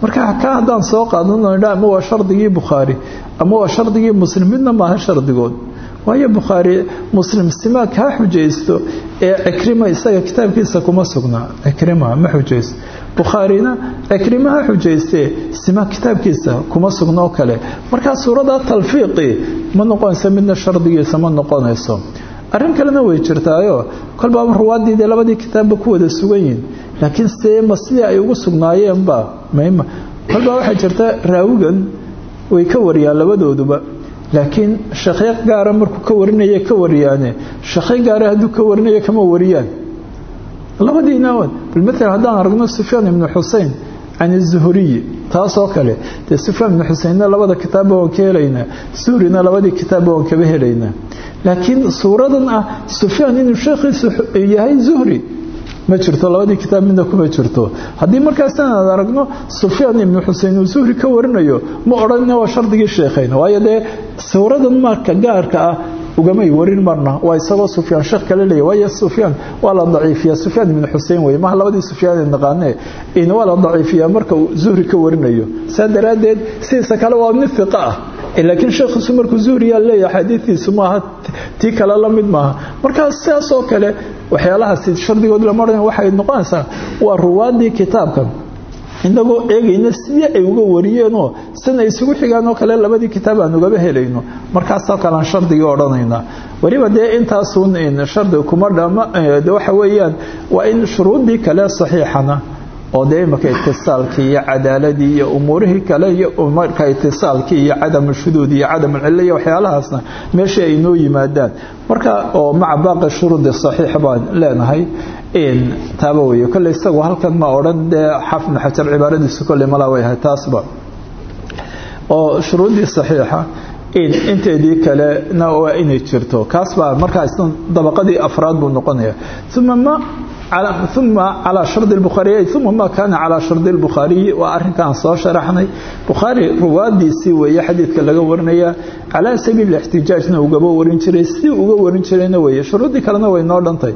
marka ka haddaan soo qaadano ama waa shardigii bukhaari ama waa shardigii muslim midna maaha shardigood. Waayo bukhaari muslim simaak ha xujaysto ee cikrima isaga kitaabkiisa kuma sugnaa cikrima ma xujaysto. Bukhaarina cikrima ha xujaystee simaak kitaabkiisa kuma sugnoo kale. Markaa suuradaa talfiiqi ma noqonayso midna shardigiisa ma noqonayso. Arrin kalena way jirtaayo. Kolbaaba ruwaaddii dee labadii kitaabba ku wada sugan yihiin laakiin see ma sidii ay ugu sugnaayeenba mma kolbaa waxaa jirta raawigan way ka wariyaan labadooduba. Laakiin shaqyo gaara markuu ka warinaya ka wariyaane. Shaqyo gaara hadduu ka warinayo kama wariyaan. Labadiina bal maalan haddaan aragno sufyaan ibnu xusein can izuhuriyi taasoo kale. Dee sufyaan ibnu xuseinna labada kitaabba waan ka helaynaa suurina labadii kitaabba waan kaba helaynaa. Laakiin suuradan ah ma jirto labadii kitaab midna kuma jirto. Haddii markaasaan aad aragno sufyaan ibnu xusein uu zuhri ka warinayo ma odhanina waa shardigii sheekhayn waayo dee suuradan marka gaarka ah ugamay warin marna waa isagoo sufyaan sheekh kale leeya waayo sufyaan waa la daciifiyaa. Sufyaan ibnu xusein wey maha labadii sufyaan ee naqaanee in waa la daciifiyaa marka zuhri ka warinayo. Saa daraaddeed sidiisa kale waa mid fiqa ah laakiin sheekhiisu markuu zuhriyaa leeyahay xadiidiisu maaha tii kale la mid maaha. Markaa sidaas oo kale waxyaalahaasi shardigood lama odhan waxay noqonaysaa waa ruwaadii kitaabkan. Inagoo eegayna sidii ay uga wariyeenoo sina isugu xigaan oo kale labadii kitaab aan ugaba helayno. Markaasoo kalean shardigii odhanaynaa. Weliba dee intaasun shardi kuma dhama waxa weeyaan waa in shuruuddii kale saxiixana oo dee imaka itisaalkii iyo cadaaladii iyo umuurihii kale iyo marka itisaalkii iyo cadam shuduud iyo cadam cillo iyo waxyaalahaasna meesha ay noo yimaadaan. Marka oo maca baaqi shuruudi saxiix baan leenahay taaba weeye. Kolley isagu halkan ma odhan dee bn xajar cibaaradiisu kolley malaa way ahay taasba. Oo shuruuddii saxiixa inteedii kalena waa inay jirto. Kaas baa markaa isna dabaqadii afraad buu noqonaya uma ma uma calaa shardi lbukhaariy uma ma kaana calaa shardi lbukhaariyi waa arrinkaan soo sharaxnay bukhaari ruwaadiisii weeye xadiidka laga warinaya calaa sabiili ixtijaajna ugaba warin jiray sidii uga warin jirayna weeye shuruuddii kalena way noo dhantay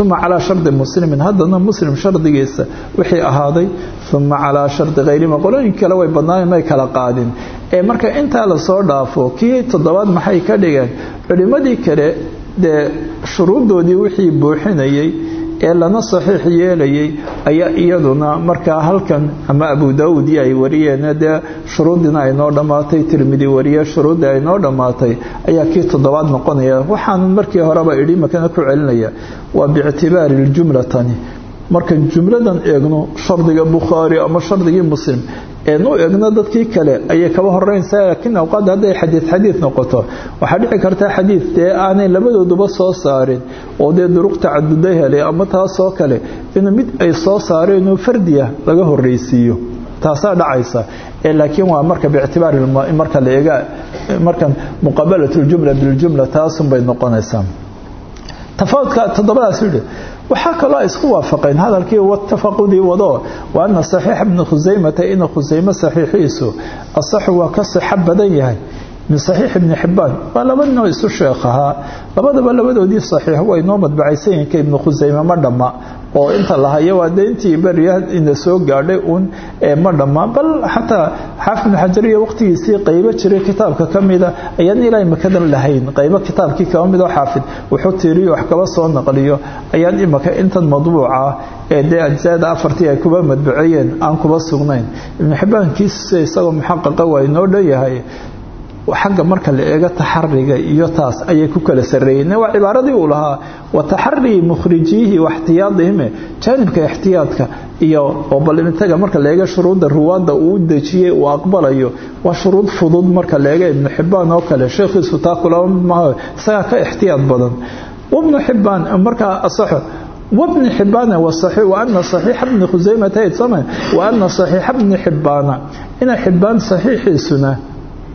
uma calaa shardi muslimin haddana muslim shardigiisa wixii ahaaday uma calaa shardi hayrima qolooyin kale way badnaayeen may kala qaadin ee marka intaa la soo dhaafo kii toddobaad maxay ka dhigeen culimmadii kale dee shuruuddoodii wixii buuxinayay ee lana saxiix yeelayay ayaa iyaduna markaa halkan ama abu daawuudii ay wariyeen dee shuruuddina ay noo dhammaatay tirmidi wariye shuruuddii ay noo dhammaatay ayaa kii toddobaad noqonaya. Waxaan markii horeba idhi ku celinaya waa biictibaari ljumlatani markan jumladan eegno shardiga bukhaari ama shardigii muslim eenu eegno dadkii kale ayay kaba horeynaysaa laakiin awqaadda hadday xadiid xadiid noqoto. Waxaa dhici karta xadiid dee aanay labadooduba soo saarin oo dee duruq tacaduda helay ama taasoo kale in mid ay soo saareenoo fardiya laga horreysiiyo taasaa dhacaysa. Laakiin waa marka biictibaari marka la eega markan muqaabalat ljumla biljumla taasunbay noqonaysaa. Tafaawudka toddobadaas yidhi waxaa kaloo isku waafaqeen. Hadalkii watafaqudii wado wa ana saxiixa bni khusaymata ina khusayme saxiixiisu asaxu waa ka sixo badan yahay. Min saxiix ibni xibbaan. Waa laba ninoo isu sheekh ahaa labadaba labadoodii saxiix way noo madbacaysan yihiin ka ma dhamma oo inta la hayo waa dee intii beriya ina soo gaadhay uun ma dhamma bal xataa xaafid ibnu xajar iyo jiray kitaabka ka mida ayaan ilaa imakadan lahayn. Qaybo kitaabkii kaba midoo xaafid wuxuu tiiriyo wax kaba soo naqliyo. Ayaan imaka intan madbuuca ee dee ajsaada afartii ay kuba madbuceeyeen aan kuba sugnayn. Ibnu xibbaankiisa isagoo muxaqaqa waa inoo dhanyahay xagga marka la eego taxariga iyo taas ayay ku kala sareeyeen waa cibaaradii uu lahaa wa taxarii mukhrijiihi waxtiyaadihime jaanibka ixtiyaadka iyo oo bal intaga marka la eego shuruudda ruwaadda uu dejiyey uu aqbalayo waa shuruud fudud marka la eego ibnu xibbaan oo kale sheekhiisu taa kulaba maaha isagaa ka ixtiyaad badan wabnu xibbaan markaa asaxo وابن حبان والصحيح وأن صحيح ابن خزيمة يتسمى وأن صحيح ابن حبان إن حبان صحيح سنة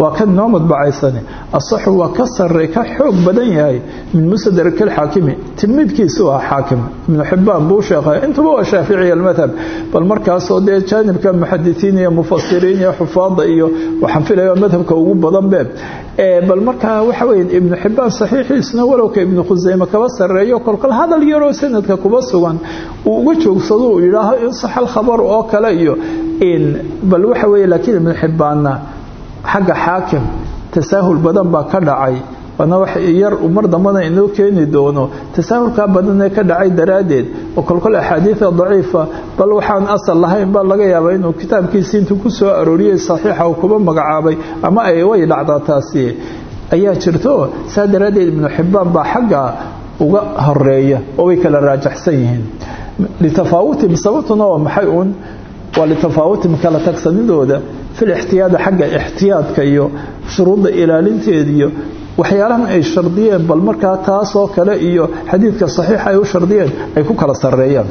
waa kan noo madbacaysane asaxu waa ka sarey ka xoog badan yahay min musadarka alxaakimi tilmiidkiisu ah xaakim ibnu xibbaan buu sheekhay intuba waa shaaficiya almadhab. Bal markaasoo dee jaanibka muxadisiin iyo mufasiriin iyo xufaada iyo waxaan filaya madhabka ugu badan be bal markaa waxa weeye ibnu xibbaan saxiixiisuna walowka ibnu khusayme kaba sareeyo kolkol hadal yaroo sanadka kuba sugan uu uga joogsado uu yidhaaho insax alkhabar oo kale iyo bal waxa weeye laakiin ibnu xibbaanna xagga xaakim tasaahul badan baa ka dhacay. Waana wax yar mar dambana inoo keeni doono. Tasaahulkaa badan ee ka dhacay daraaddeed oo kolkol axaadiida daciifa bal waxaan asal lahayn baa laga yaabaa inuu kitaabkiisii intuu ku soo arooriyey saxiixa uu kuba magacaabay ama ay way dhacdaa taasi. Ayaa jirto saa daraaddeed ibnu xibbaan baa xagga uga horreeya oo way kala raajaxsan yihiin. Litafaawutim sababtuna waa maxay uun? Waa litafaawutim kala tagsanidooda filixtiyaada xagga ixtiyaadka iyo shuruudda ilaalinteeda iyo waxyaalahan ay shardiyeen bal markaa taasoo kale iyo xadiidka saxiixa ay u shardiyeen ay ku kala sareeyaan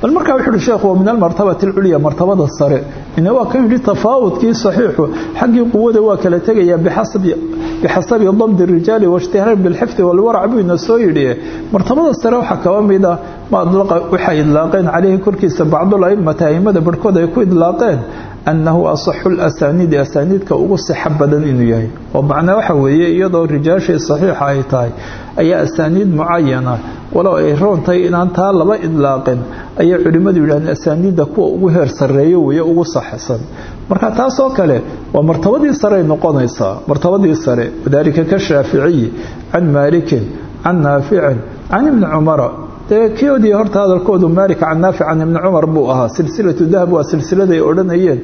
bal markaa wuxu uhi sheekhu waa min almartabati alculya martabada sare ina waa kan yidhi tafaawudkii saxiixu xaggii quwada waa kala tegayaa bixasabi damdi rijaali waishtihaari bilxifdi walwarac buu ina soo yidhi martabada sare waxaa kaba mida ma waxay idlaaqeen caleyhi korkiisa bacdul aimata aimada barhkood ay ku idlaaqeen annahu asaxu lasaniidi asaaniidka ugu sixa badan inuu yahay oo macnaa waxa weeye iyadoo rijaashii saxiixa ay tahay ayaa asaaniid mucayana walow ay roontahay inaan taa laba idlaaqin ayay culimmadu yidhahdeen asaaniidda kuwa ugu heer sarreeyo weeye ugu saxsan marka taasoo kale waa martabadii sarey noqonaysaa martabadii sare wadaalika ka shaaficiyi can maalikin can naaficin can ibni cumara kiodii horta hadalkoodu maalik can naafic can ibni cumar buu ahaa. Silsilatu dahab waa silsiladay odhanayeen.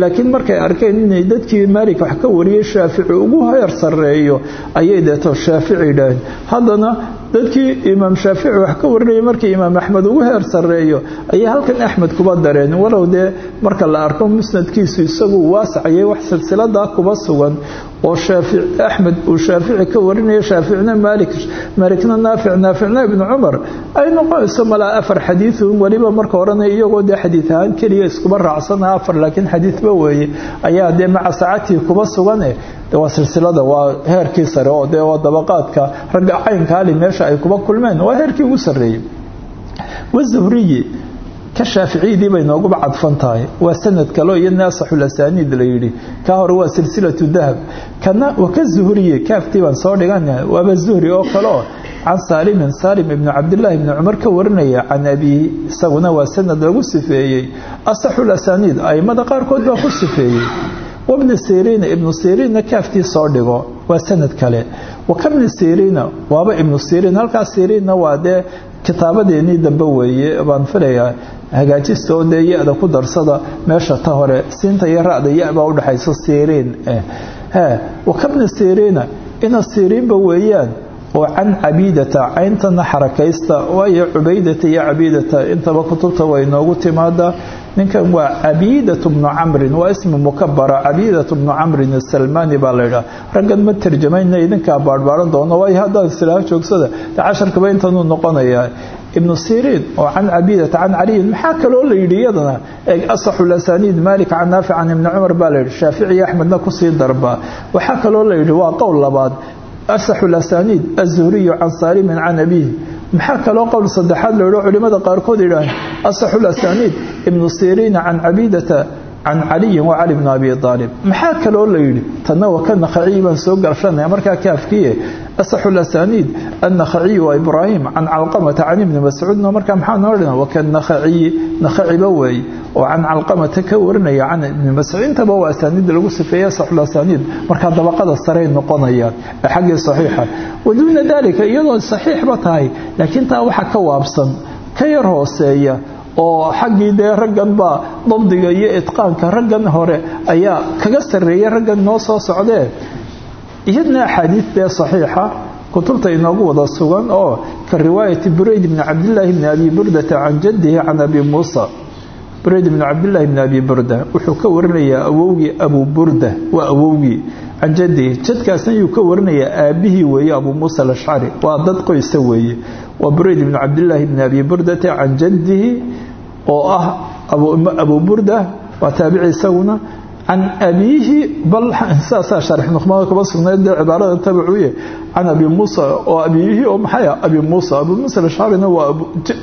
Laakiin markay arkeen inay dadkii maalik wax ka wariyey shaafici ugu heer sarreeyo ayay deeto shaafici yidhaaheen haddana dadkii imaam shaafici wax ka warinayay markii imaam axmed ugu heer sarreeyo ayay halkan axmed kuba dareen. Walow dee marka la arko musnadkiisu isagu waasacayay wax silsiladaa kuba sugan oo axmed uu shaafici ka warinayo shaaficna maalik maalikna naafic naaficna ibnu cumar ay noqonayso malaa afar xadiiun weliba marka horena iyagoo dee xadiid ahaan keliya iskuba raacsana afar laakiin xadiidba weeye ayaa dee maca saacatii sugane. Waa silsilada waa heerkii sare oo dee waa dabaqaadka ragga caynkaali meesha ay kuba kulmeen waa heerkii ugu sarreeyey. Wazuhriyi ka shaaficiyadii bay nooguba cadfan tahay. Waa sanad kaleo iyadna asaxulasaniid la yidhi. Ka hore waa silsilatu dahab. Kana waka zuhriye kaaftii baan soo dhigana waaba zuhri oo kaleo can saalimin saalim ibni cabdillaahi ibni cumar ka warinaya can abiihi isaguna waa sanad lagu sifeeyey. Asaxulasaniid aimada qaarkood baa ku sifeeyey. Wabni siriina ibnu siriinna kaaftii soo dhigo. Waa sanad kale. Wakabni siriina waaba ibnu siriin. Halkaas siriinna waa dee kitaabadeennii dambe weeye baan filayaa hagaajista oo dee ya-da ku darsada meesha ta hore siinta iyo ra-da ya-baa udhexayso siriin wakabni siriina ina siriinba weeyaan oo can cabiidata cayntana xarakaysta waayo cubaydata iyo cabiidata intaba kutubta way noogu timaadaa ninkan waa cabiidatu bnu camrin waa ismi mukabara cabiidatu bnu camrin asalmani baa laydhaha raggan ma tarjamayna idinkaa baarbaaran doono waayo haddaan isilaaha joogsada casharkaba intanuu noqonayaa ibnu siriin oo can cabiidata can caliyin maxaa kaloo la yidhi iyadana? Asaxu lasaniid maalik can naafic can ibni cumar baa layidhi shaafici iyo axmedna ku sii darba. Waxaa kaloo la yidhi waa qowl labaad asaxu lasaniid azuhriyu can saalimin can abiihi maxaa kaloo qowl saddexaad la yidho culimada qaarkood yidhaah asaxu lasaniid ibnu siriina can cabiidata can caliyin wa cali bni abi aalib maxaa kaloo la yidhi tanna waa ka nakhaciyi baan soo garshanaya markaa kaafkiye asaxu lasaniid annakhaciyi waa ibraahim can calqamata can ibni mascuudna markaa maxaa noo dhina waka nakhaciyi nakhaciba weeye oo can calqamata ka warinaya can ibni mascuud intaba waa asaaniidda lagu sifeeye asaxu lasaniid markaa dabaqada sarey noqonayaan ee saxiixa waduuna dalika iyadoo saxiixba tahay laakiin taa waxaa ka waabsan ka yar hooseeya oo xaggii dee raggan baa dabdiga iyo itqaanka raggan hore ayaa kaga sarreeyay raggan noo soo socdee. Iyadna axaadiid dee saxiixa kutubta inoogu wada sugan oo ka riwaayati burayd bni cabdillaahi bni abi burdata can jaddihi can abi muusa. Burayd bni cabdillaahi bni abi burda wuxuu ka warinayaa awowgii abu burda waa awowgii can jaddihi jadkaasna yuu ka warinayaa aabihii weeye abuu muusa alashcari waa dad qoysa weeye. Waa burayd bni cabdillaahi bni abi burdata can jaddihi oo ah abu burda waa taabici isaguna can abiihi bal [LAUGHS] saasaa sharx nuqmada kaba sugnayd cibaarada tabacuye can abi muusa oo abiihi oo maxay ah? Abi muusa. Abu muusa alashcarina waa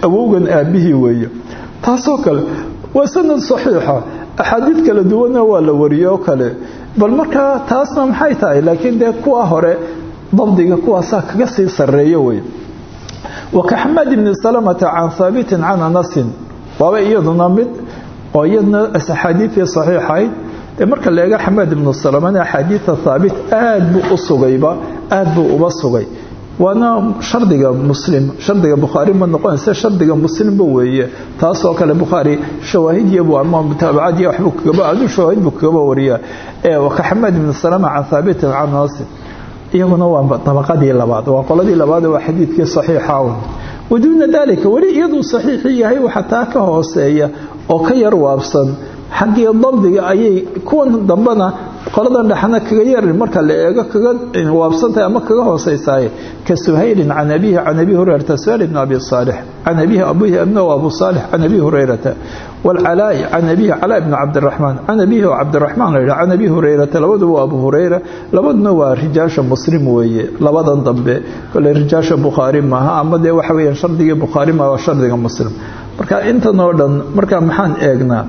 awowgan aabihii weeye. Taasoo kale waa sanad saxiixa. Axaadiid kala duwanna waa la wariyey oo kale bal markaa taasna maxay tahay? Laakiin dee kuwa hore dabdiga kuwaasaa kaga sii sarreeyo wey waka xamaad ibni salamata can haabitin can anasin. Waaba iyaduna mid oo iyadna axaadiidii saxiixayd ee marka la eega ibnu salamana axaadiida haabit aad buu u sugayba aad buu uba sugay waana shardiga muslim shardiga bukhaari ma noqonaysa shardiga muslimba weeye. Taasoo kale bukhaari shawaahidyabu ama mutaabacadiy waxbuu kagaba aduu shawaahid buu kagaba wariyaa ee waka xamaad ibnu salama can haabitin can anasin iyaguna waa dabaqadii labaad waa qoladii labaad waa xadiidkii saxiixa un. Waduuna dalika weli iyaduu saxiixii yahay waxa taa ka hooseeya oo ka yar waabsan. Xaggii dabdiga ayay kuwan dambena qoladan dhexna kaga yari marka la eego kaga waabsantah ama kaga hooseysaay ka suhaylin can abihi can abi hurayrata suhayl ibn abi saalix can abihi abihi abnahu abu saalix can abi hurayrata waalcalaa'i can abihi calaa ibni cabdiraxmaan can abihi oo cabdiraxmaan la yidhaha can abi hurayrata labaduba waa abu hurayra labadna waa rijaasha muslim weeye labadan dambe kole rijaasha bukhaari maaha ama dee waxa weeyaan shardigii bukhaari maaha waa shardiga muslim. Marka intan oo dhan marka maxaan eegnaa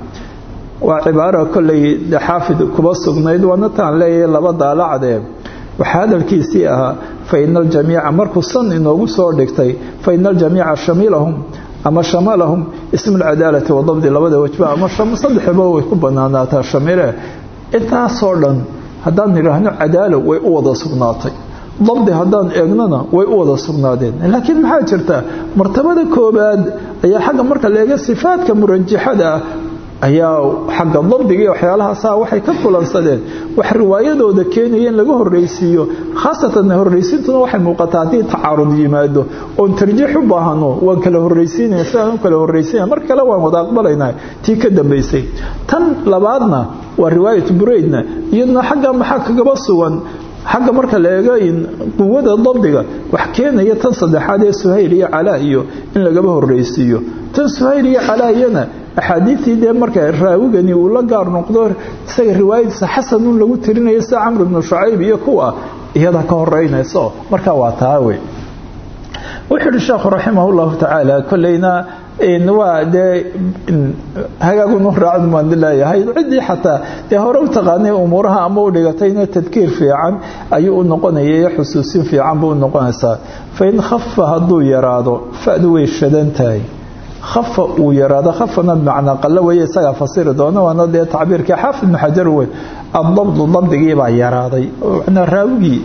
waa cibaaro kollay xaafid kuba sugnayd waana taan leeyahay laba daalacdee waxaa hadalkiisii ahaa fa ina aljamiica markuu san inoogu soo dhigtay fa ina aljamiica shamilahum ama shamalahum ismu lcadaalati wadabdi labada wajba ama saddexba way ku banaanaataa shamile intaasoo dhan haddaan nidhaahno cadaalo way u wada sugnaatay. Dabdi haddaan eegnona way u wada sugnaadeen. Laakiin maxaa jirta? Martabada koobaad ayaa xagga marka la eega sifaadka murajaxada ayaa xagga dabdiga iyo waxyaalahaasa waxay ka kulansadeen wax riwaayadooda keenaya laga horreysiiyo khaasatan horreysiintuna waxay muuqataa haddii tacaarud yimaado. Oon tarjiix u baahano waan kala horreysiinaya sidaan u kala horreysiinaya mar kale waan wada aqbalaynaa tii ka dambaysay tan labaadna waa riwaayat buraydna. Iyaduna xagga maxaa kagaba sugan? Xagga marka la eego quwada dabdiga wax keenaya tan saddexaad ee suhayl iyo calaa iyo in lagaba horreysiiyo tan suhayl iyo calaayana axaadiidtii dee marka raawigani uu la gaar noqdo isaga riwaayadiisa xasanun lagu tirinayo sida camr ibnu shucayb iyo kuwa iyada ka horeynayso marka waa taa wey. Wuxuu yihi sheekhu raximah llahu tacaala kolleyna waa dee hagaagunu raacdu maan leeyahay. Ciddii xataa dee hore u taqaanay umuuraha ama u dhigatayna tadkiir fiican ayuu u noqonaya xusuusin fiican buu u noqonaysaa. Fain khafa hadduu yaraado fadu way shadan tahay khafa uu yaraado khafana bimacnaa qallo weeye isagaa fasiri doona waana dee tacbiirkii xaafid ibnu xajar wey adabdu dabdigii baa yaraaday. Macnaa raawigii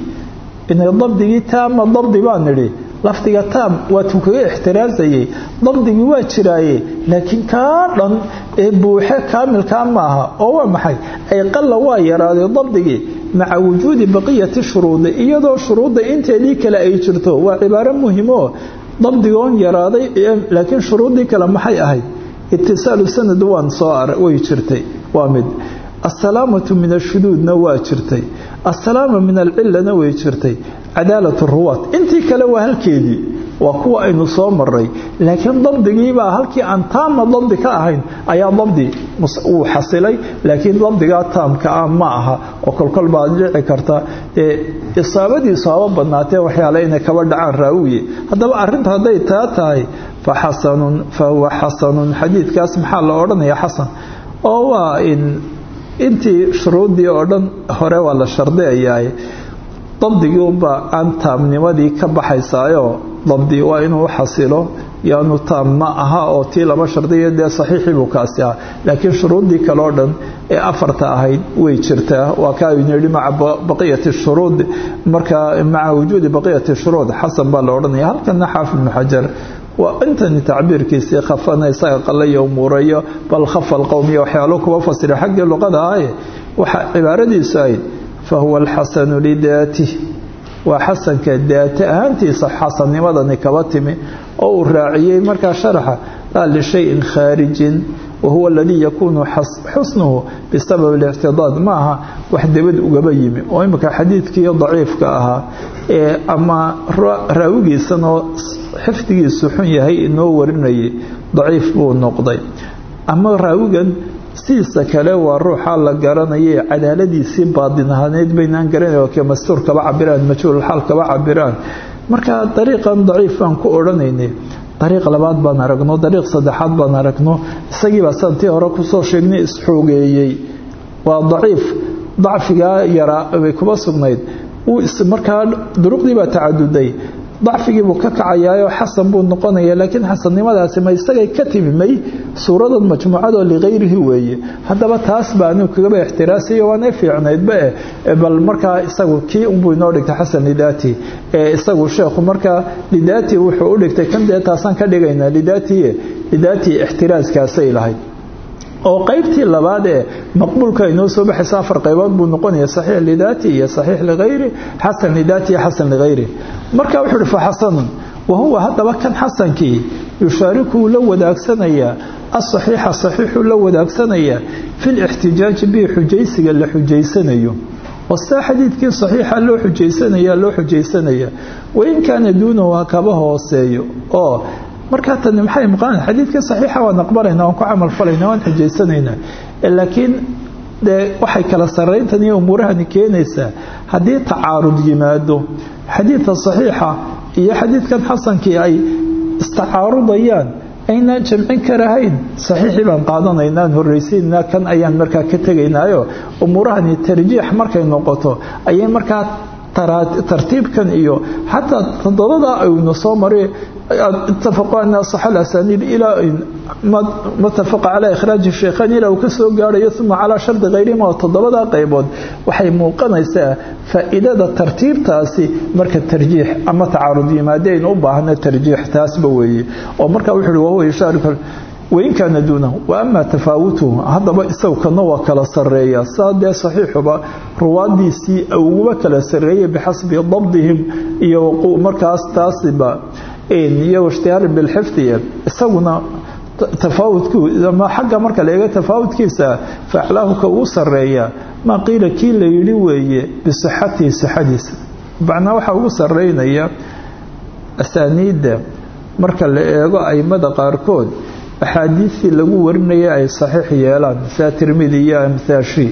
dabdigii taama dabdi baan nidhi. Lafdiga taam waatuu kaga ixtiraasayey. Dabdigii waa jiraaye laakiin kaa dhan ee buuxe kaamilkaa maaha oo waa maxay? Ay qalla waa yaraaday dabdigii maca wujuudi baqiyati shuruudi iyadoo shuruudda inteedii kale ay jirto waa cibaaro muhimo dabdigoon yaraaday laakiin shuruuddii kale maxay ahayd? Itisaalu sanad waan soo way jirtay. Waa mid. Asalaamatu min ashuduudna waa jirtay. Asalaama min alcilana way jirtay. Cadaalat ruwaat. Intii kale waa halkeedii waa kuwa aynu soo maray laakiin dabdigiibaa halkii aan taama dabdi ka ahayn ayaa dabdi uu xasilay. Laakiin dabdigaa taamka ah ma aha oo kolkol baad dhici karta. Isaabadiisu haba badnaatee waxyaale inay kaba dhacaan raawiye haddaba arinta hadday taa tahay fa xasanun fa huwa xasanun. Xadiidkaas maxaa la odhanayaa xasan? Oo waa intii shuruuddii oo dhan hore waa la shardiyayaa. Dabdiguuba aan taamnimadii ka baxaysaayoo dabdi waa inuu xasilo yaanu taam ma aha oo tii laba shardiya dee saxiixii buu kaasi ah laakiin shuruuddii kale oo dhan ee afarta ahayd way jirtaa. Waa ka aynu yidhi maca baqiyati shuruud. Marka maca wujuudi baqiyati shuruud xasan baa la odhanaya halkana xaafid ibnu xajar waa intani tacbiirkiisii khafana isaga qalayo umuurayo bal khafa alqowmiya waxyaalo kuba fasira xaggii luqada ahaye waxa cibaaradiisu ahayd fa huwa alxasanu lidaatih waa xasanka daate ahaantiisa xasannimadani kaba timi oo uu raaciyey markaa sharaxa laa lishayin khaarijin wahuwa aladii yakuunu xusnuhu bisabab اlictidaad maaha wax debad ugaba yimi. Oo imika xadiidkii daciifka ahaa ama raawigiisanoo xifdigiisu xun yahay inoo warinayay daciif buu noqday. Ama raawigan sidiisa kale waa ruuxa la garanaya cadaaladiisii baadin ahaaneyd baynaan garanay ke mastuur kaba cabiraan majhuulxaal kaba cabiraan marka dariiqan daciif baan ku odhanaynay dariiq labaad baan aragno dariiq saddexaad baan aragno isagiibaa santii hore ku soo sheegnay isxoogeeyey waa daciif dacfigaa yaraa bay kuba sugnayd. Markaa duruqdii baa tacaduday dacfigiibuu ka kacayaayoo xasan buu noqonaya laakiin xasannimadaasi ma isagay ka timi may suuradan majmuucadoo likayrihi weeye. Haddaba taas baa anigu kagaba ixtiraasaya waana fiicnaydba eh bal markaa isagu kii unbuu inoo dhigtay xasan lidaati ee isagu sheekhu markaa lidaati wuxuu u dhigtay kan dee taasaan ka dhigaynaa lidaatiye lidaati ixtiraaskaasay lahayd oo qaybtii labaad ee maqbuulka inoo soo baxaysa afar qaybood buu noqonaya saxiix lidaati iyo saxiix ligayri xasan lidaati iyo xasan ligayri. Marka wuxuu uhi fa xasanun. Wa huwa haddaba kan xasankii yushaarikuu la wadaagsanaya asaxiixa saxiixuu la wadaagsanaya fi lixtijaaji bihi xujaysiga la xujaysanayo. Wastaa xadiidkii saxiixa loo xujaysanaya loo xujaysanaya. Wain kaana duunahu ha kaba hooseeyo oo markaa tani maxay muqaan xadiidkii saxiixa waan aqbalayna waan ku camal falayna waan xujaysanaynaa laakiin dee waxay kala sarrayntan iyo umuurahani keenaysaa haddii tacaarud yimaado xadiidka saxiixa iyo xadiidkan xasankii ay istacaarudayaan aynaan jamcin karahayn. Saxiixii baan qaadanaynaan horraysiynaa kan ayaan markaa ka tegaynaayo. Umuurahani tarjiix markay noqoto ayay markaa tartiibkan iyo xataa todobada aynu soo mare itafaqu ana asaxa alasaniid ilaa mutafaqa calaa ikhraaji sheykhayn ilaa uu ka soo gaarayo uma calaa shardi kayrihima oo toddobadaa qaybood waxay muuqanaysaa faa'iidada tartiibtaasi marka tarjiix ama tacaarud yimaadeen u baahna tarjiix taasba weeye. Oo marka wuxuu uhi wahuwa yushaariku wain kaana duunahu wa amaa tafaawutuhu haddaba isagu kana waa kala sareeya saa dee saxiixuba ruwaadiisii uguba kala sareeyay bixasbi dabdihim iyo markaas taasiba iyo ishtihaarin bilxifdiya isaguna tafaawudkama xagga marka la eego tafaawudkiisa faclaahu ka ugu sareeya maa qiila kii la yidhi weeye bisixatihi sixadiisa macnaa waxaa ugu sareynaya asaaniidda marka la eego aimada qaarkood axaadiistii lagu warinaya ay saxiix yeelaan sida tirmidi iyo amhaashi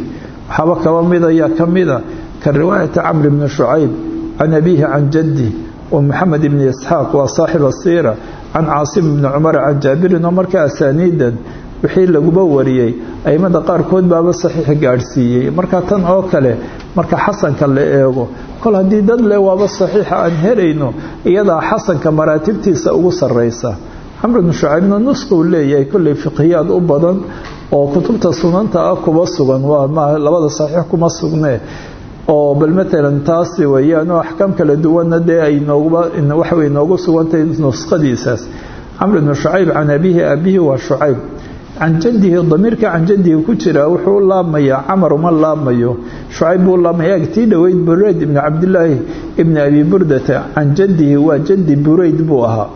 waxaaba kaba mid ayaa ka mida ka riwaayati camr bni shucayb can abiihi can jaddi wa maxamed bni isxaaq waa saaxiba siira can caasim bni cumar can jaabirin oo markaa asaaniidan wixii laguba wariyey aimada qaarkood baaba saxiix gaadhsiiyey. Marka tan oo kale marka xasanka la eego kol haddii dad le waaba saxiixa aan helayno iyadaa xasanka maraatibtiisa ugu sareysa camr bnu shucaybna nuska uu leeyahay kolley fiqhiyaad u badan oo kutubta sunanta ah kuba sugan. Waa labada saxiix kuma sugnee oo bal matalan taasi weeyaan oo axkaam kala duwanna dee ay nooguba waxaway noogu sugantahay nuskhadiisaas camr bnu shucayb can abiihi abihi waa shucayb can jadihi damiirka can jadihi ku jira wuxuu u laabmayaa camar uma laabmayo. Shucayb buu laabmaya tii dhoweyd burayd ibni cabdilaahi ibni abi burdata. Can jadihi waa jadi burayd buu ahaa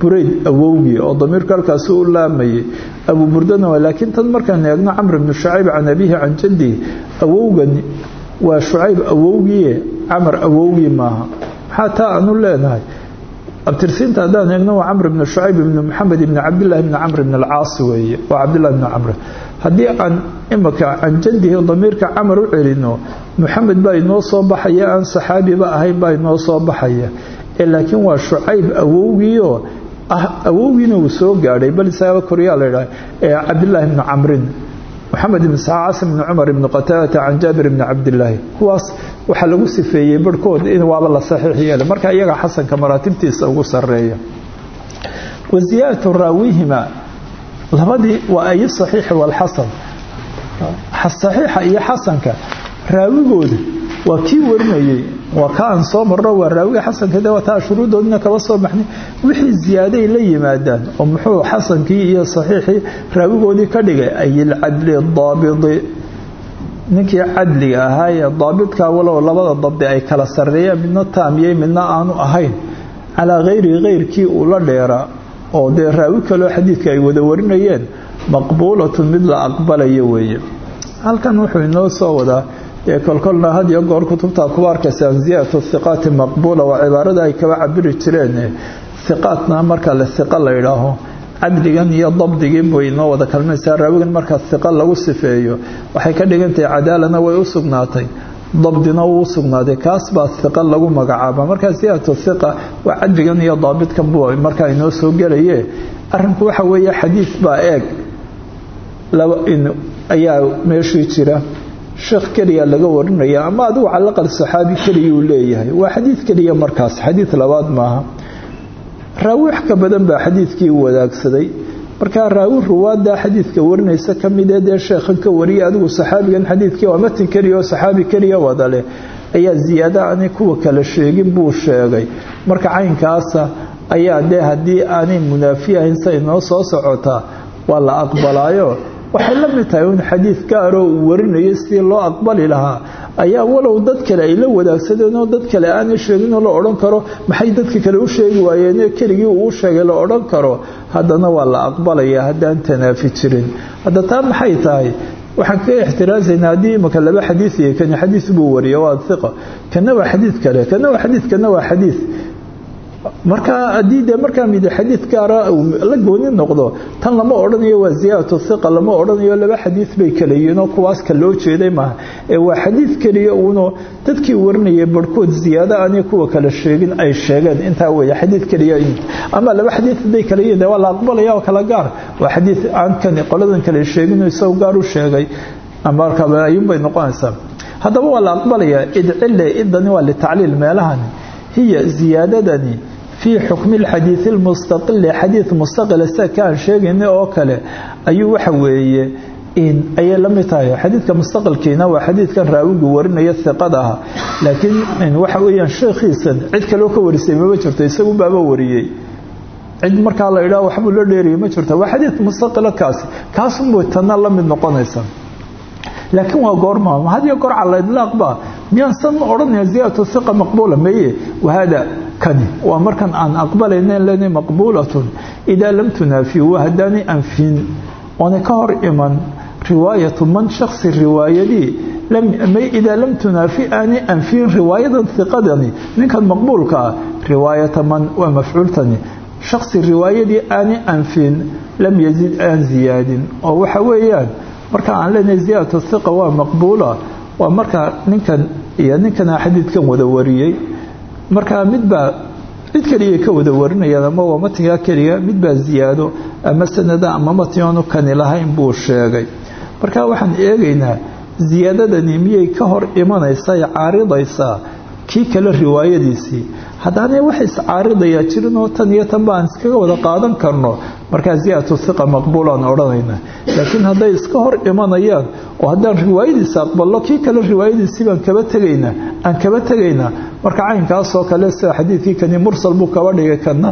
burayd awowgii oo damiirku halkaasu u laamayay. Abu burdana waa laakiin tan markaan eegno camr bnu shucayb can abiihi can jadihi awowgan waa shucayb awowgiie camar awowgii maaha. Maxaa taa aanu leenahay abtirsiinta haddaan eegno waa camr bn shucayb ibn maxamed ibn cabdillahi bni camr bn alcaasi weeye. Waa cabdillahi bni camr. Haddii aan imaka can jadihi damiirka camar u celino muxamed baa inoo soo baxaya aan saxaabiba awowgiina uu soo gaadhay bal isaaba koryaa la idhaha cabdillaahi bni camrin maxamed ibn casim bni cumar ibni qataadata can jaabir bni cabdilaahi kuwaas waxaa lagu sifeeyey barhkood in waaba la saxiix yeela marka iyaga xasanka maraatibtiisa ugu sareeya wa ziyaadatu raawihima labadii waa ay saxiixi walxasan saxiixa iyo xasanka raawigooda waa kii warinayey waa ka aan soo marno waa raawiga xasanka de wataa shuruudoodina kaba soo baxnay wixii ziyaaday la yimaadaan oo muxuu xasankii iyo saxiixii raawigoodii ka dhigay ayilcadli daabidi. Ninkii cadliga ahaa ee daabidka walow labada dabdi ay kala sareeyeen midna taamiyey midna aanu ahayn. Calaa hayri hayrkii uu la dheeraa oo dee raawi kaloo xadiidka ay wada warinayeen maqbuulatun mid la aqbalayo weeye kolkolna had iyo goor kutubta kuba arkaysaan ziyadatu hiqaati maqbuula waa cibaarada ay kaba cabiri jireen hiqaatna marka le hiqa la idhaaho cadligan iyo dabdigii bay inoo wada kalmaysaa raawigan marka hiqa lagu sifeeyo waxay ka dhigantahay cadaalana way u sugnaatay dabdina wuu sugnaaday kaas baa hiqa lagu magacaaba. Markaa ziyadatu hiqa waa cadligan iyo daabidkan buu markaa inoo soo gelaye arinku waxa weeye xadiid baa eeg ayaa meeshii jira sheekh keliya laga warinaya ama adigu calaqal saxaabi keliyuu leeyahay. Waa xadiid keliya markaas xadiid labaad maaha. Raawi ka badan baa xadiidkii wadaagsaday. Markaa raawi ruwaadda xadiidka warinaysa ka mid ee dee sheekhan ka wariyay adigu saxaabigan xadiidkii waa matin keliya oo saxaabi keliya wada ayaa ziyaada aanay kuwa kala sheegin buu sheegay. Marka caynkaasa ayaa dee haddii aanay munaafi ahayn say noo soo socotaa waa la aqbalaayo waxay la mid tahay un xadiid gaaroo uu warinayo sidii loo aqbali lahaa. Ayaa walow dad kale ay la wadaagsadeen oo dad kale aanay sheeginoo la odhan karo. Maxay dadka kale u sheegi waayeen keligii uu sheegay la odhan karo? Haddana waa la aqbalaya haddaan tanaafi jirin. Hadda taa maxay tahay? Waxaan kaga ixtiraasaynaa haddii imaka laba xadiid iyo kani xadiid buu wariya waa hiqa kana waa xadiid kale kana waa xadiid kana waa xadiid markaa haddii dee markaa mid xadiid gaara la gooni noqdo tan lama odhanayo waa ziyaadatu hiqa lama odhanayo laba xadiid bay kala yihiin oo kuwaas ka loo jeeday maaha. Ee waa xadiid keliya uunu dadkii warinayay barhkood ziyaado aanay kuwa kala sheegin ay sheegeen. Intaa weeye xadiid keliya ama laba xadiid hadday kala yihiin waa la aqbalaya oo kala gaar. Waa xadiid aan kan qoladan kale sheegin isagoo gaar u sheegay. Marka ayuunbay noqonaysaa. Haddaba waa la aqbalayaa id cille idani waa litacliil meelahan hiya ziyaadadani fii xukmi lxadiidi lmustaqili xadiid mustaqila sida kaan sheegayna oo kale ayuu waxa weeye ayay la mid tahay xadiidka mustaqilkiina waa xadiidkan raawigu warinaya hiqada ah laakiin waxa weeyaan sheekhiisan cid kaloo ka warisay mama jirto isagu baaba wariyey cid markaa la idhaha waxbuu la dheeriya ma jirto waa xadiid mustaqila kaasi kaasunbay tanna la mid noqonaysa laakiin waa goorma had iyo goor cala idlaaqba miyaan san odhanaya ziyaadatu hiqa maqbuula meye wahada kani. Waa markan aan aqbalayna lena maqbuulatun idaa lam tunaafiyu haddaanay anfin. Oonay ka hor iman. Riwaayatu man shaksi riwaayadii. Idaa lam tunaafi aanay anfiyin riwaayadan hiqadani ninkan maqbuulka ah riwaayata man waa mafcuultani. Shaksi riwaayadii aanay anfin lam yazid aan ziyaadin. Oo waxa weeyaan marka aan leenahay ziyaadatu hiqa waa maqbuula. Waa marka ninkan iyo ninkana xadiidkan wada wariyey markaa midbaa mid keliya ka wada warinayaan ama waa matigaa keliya midbaa ziyaado ama sanada ama matiyoonu kani lahayn buu sheegay. Marka waxaan eegaynaa ziyaadadani miyay ka hor imanaysaa caaridaysaa kii kale riwaayadiisii? Haddaanay wax iscaaridayaa jirinoo tan iyo tan ba aan iskaga wada qaadan karno markaa ziyaadatu hiqa maqbuulaan odhanayna laakiin hadday iska hor imanayaan oo haddaan riwaayadiisa aqballo kii kale riwaayadiisii baan kaba tegaynaa aan kaba tegaynaa marka caynkaasoo kale sida xadiidkii kani mursal buu kaba dhigay kana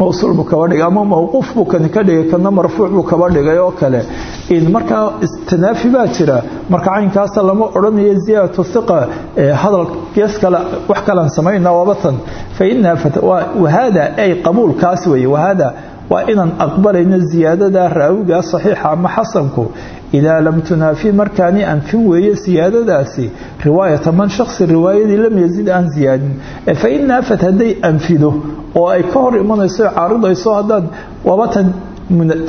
mawsuul buu kaba dhigay ama mawquuf buu kani ka dhigay kana marfuuc buu kaba dhigay oo kale. Markaa tanaafi baa jira marka caynkaasa lama odhanayo ziyaadatu hiqa hadal gees kale wax kalaan samaynaa waabatan wahada ay qabuulkaas weeye wahada waa inaan aqbalayno ziyaadada raawiga saxiixa ama xasanku. Idaa lam tunaafi markaani anfin weeye siyaadadaasi riwaayata man shaksi riwaayadii lam yazid aan ziyaadin. Fain naafat hadday anfido oo ay ka hor imanayso caaridayso haddaad wabatan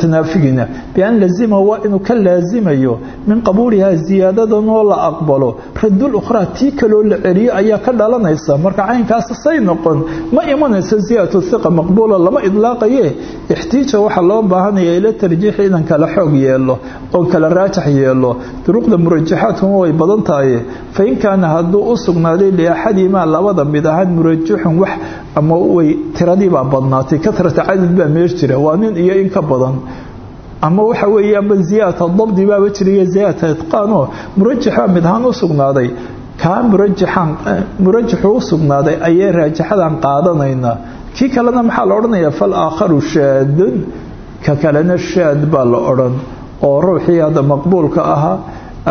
tanaafigiina bian lazima waa inuu ka laazimayo min qabuulihaa ziyaadadanoo la aqbalo radul ukhraa tii kaloo la celiyo ayaa ka dhalanaysa marka caynkaas say noqon ma imanayso ziyaadatu hiqa maqbuula lama idlaaqaye ixtiija waxaa loo baahanaya ila tarjiixi inaan kala xoog yeelo oon kala raajax yeelo duruqda murajaxaadkuma way badan tahay fain kaana hadduu u sugnaaday liaxadihimaa labada mid ahaan murajaxun wax ama way tiradiibaa badnaatay katrata cadad baa meer jira waa nin iyo in ka badan. Ama waxa weeye amba ziyaadata dabdi baaba jiriyo ziyaadata itqaanoo murajaxbaa mid ahaan u sugnaaday. Kaa murajaxaan murajaxu u sugnaaday ayay raajaxadan qaadanaynaa kii kalena maxaa la odhanayaa? Fal aakharu shaadun ka kalena shaad baa la odhan oo ruuxii hadda maqbuulka ahaa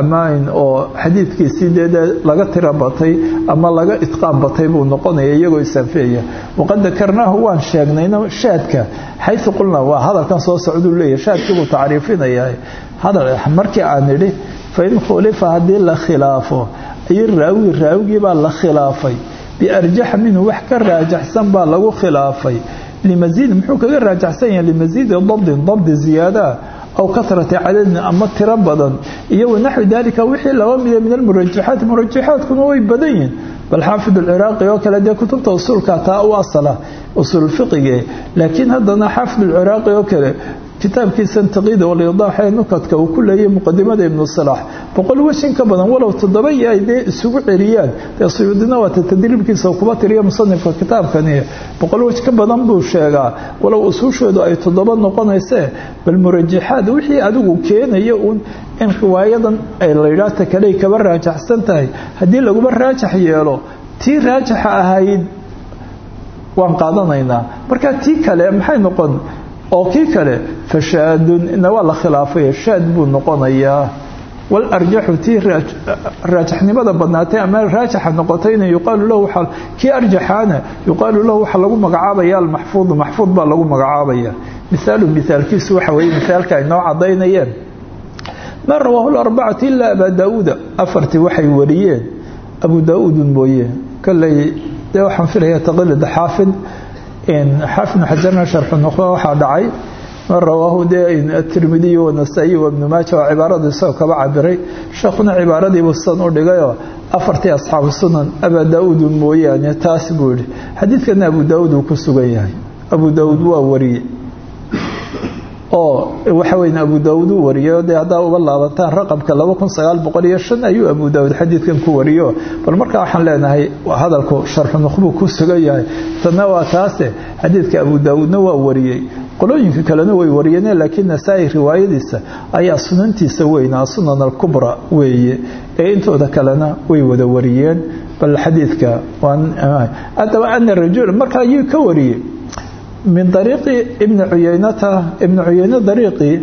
amaain oo xadiidkiisii dee laga batay ama laga batay buu noqonaya iyagoo isanfeeya waqad dakarnaahu waan sheegnayna shaadka xayu qulnaa waa hadalkan soo socduu leeyahy shaadkii buu tacriifinayaa. Hadal markii aan idhi fain khulifa haddii la khilaafo ay raawi raawigii baa la khilaafay biarjaxa minhu wax ka raajaxsan baa lagu khilaafay. Limasiid muxuu kaga raajaxsan yahay limasiidi dabdin dabdi ziyaadaa aw kasrati cadadin ama tiro badan iyo wanaxwi dalika wixii laba mida min almurajaxaat murajaxaadkuna way badan yihiin bal xaafid alciraaqi oo kale dee kutubta usuulka taa u asala usuulfiqige laakiin haddana xaafid alciraaqi oo kale kitaabkiisa taqiida waliidaax ee nukadka uu ku leeyahay muqadimada ibnu salaax. Boqol weshin ka badan walow toddoba iyo ay isugu celiyaan. Dee suyuudina waata tadriibkiisa kuba tiriya musanifka kitaabkani. Boqol wej ka badan buu sheegaa. Walow usuushoodu ay toddoba noqonaysee bal murajaxaad wixii adigu keenaya uun in riwaayadan ay laydhaata kale ay kaba raajaxsan tahay. Haddii laguba raajax yeelo tii raajaxa ahayd waan qaadanaynaa. Marka tii kale maxay noqon oo kii kale fashaadun ina waa la khilaafay shaad buu noqonayaa walarjaxu tii raajaxnimada badnaatay ama raajaxa noqotayna yuqaalu lahu kii arjaxaana yuqaalu lahu waxaa lagu magacaabaya almaxfuudu maxfuud baa lagu magacaabaya. Mihaalu mihaalkiisu waxa weeye mihaalka ay noo cadaynayeen maa rawaahu larbacatu ilaa abaa daauuda afartii waxay wariyeen. Abu daauudun mooye koley dee waxaan filaya taqilid xaafid xaafid xajarna sharxu nuqba waxaa dhacay ma rawaahu dee atirmidiy wanasaayi wabnu maaja waa cibaaradu isagoo kaba cabiray sheekhuna cibaaradiibuu sidan u dhigayoo afartii asxaabu sunan abaa daa-uudun mooyaane taas buu yihi xadiidkana abu daa-uud uu ku sugan yahay abu daa-uud waa wariyey oo waxa weyn abu daauud uu wariyay dee haddaa uga laabantaan raqamka ayuu abu daauud xadiidkan ku wariyo bal markaa waxaan leenahay hadalku sharxu nuqbuu ku sugan yahay. Tanna waa taase xadiidka abu daauudna waa wariyey. Qolooyinka kalena way wariyeen laakiin nasaa-i riwaayadiisa ayaa sunantiisa weynaa sunan alkubra weeye. Ee intooda kalena way wada wariyeen. Bal xadiidka haddaba ana rajul markaa ayuu ka wariyey min dariiqi ibni cuyeynata ibni cuyeyne dariiqii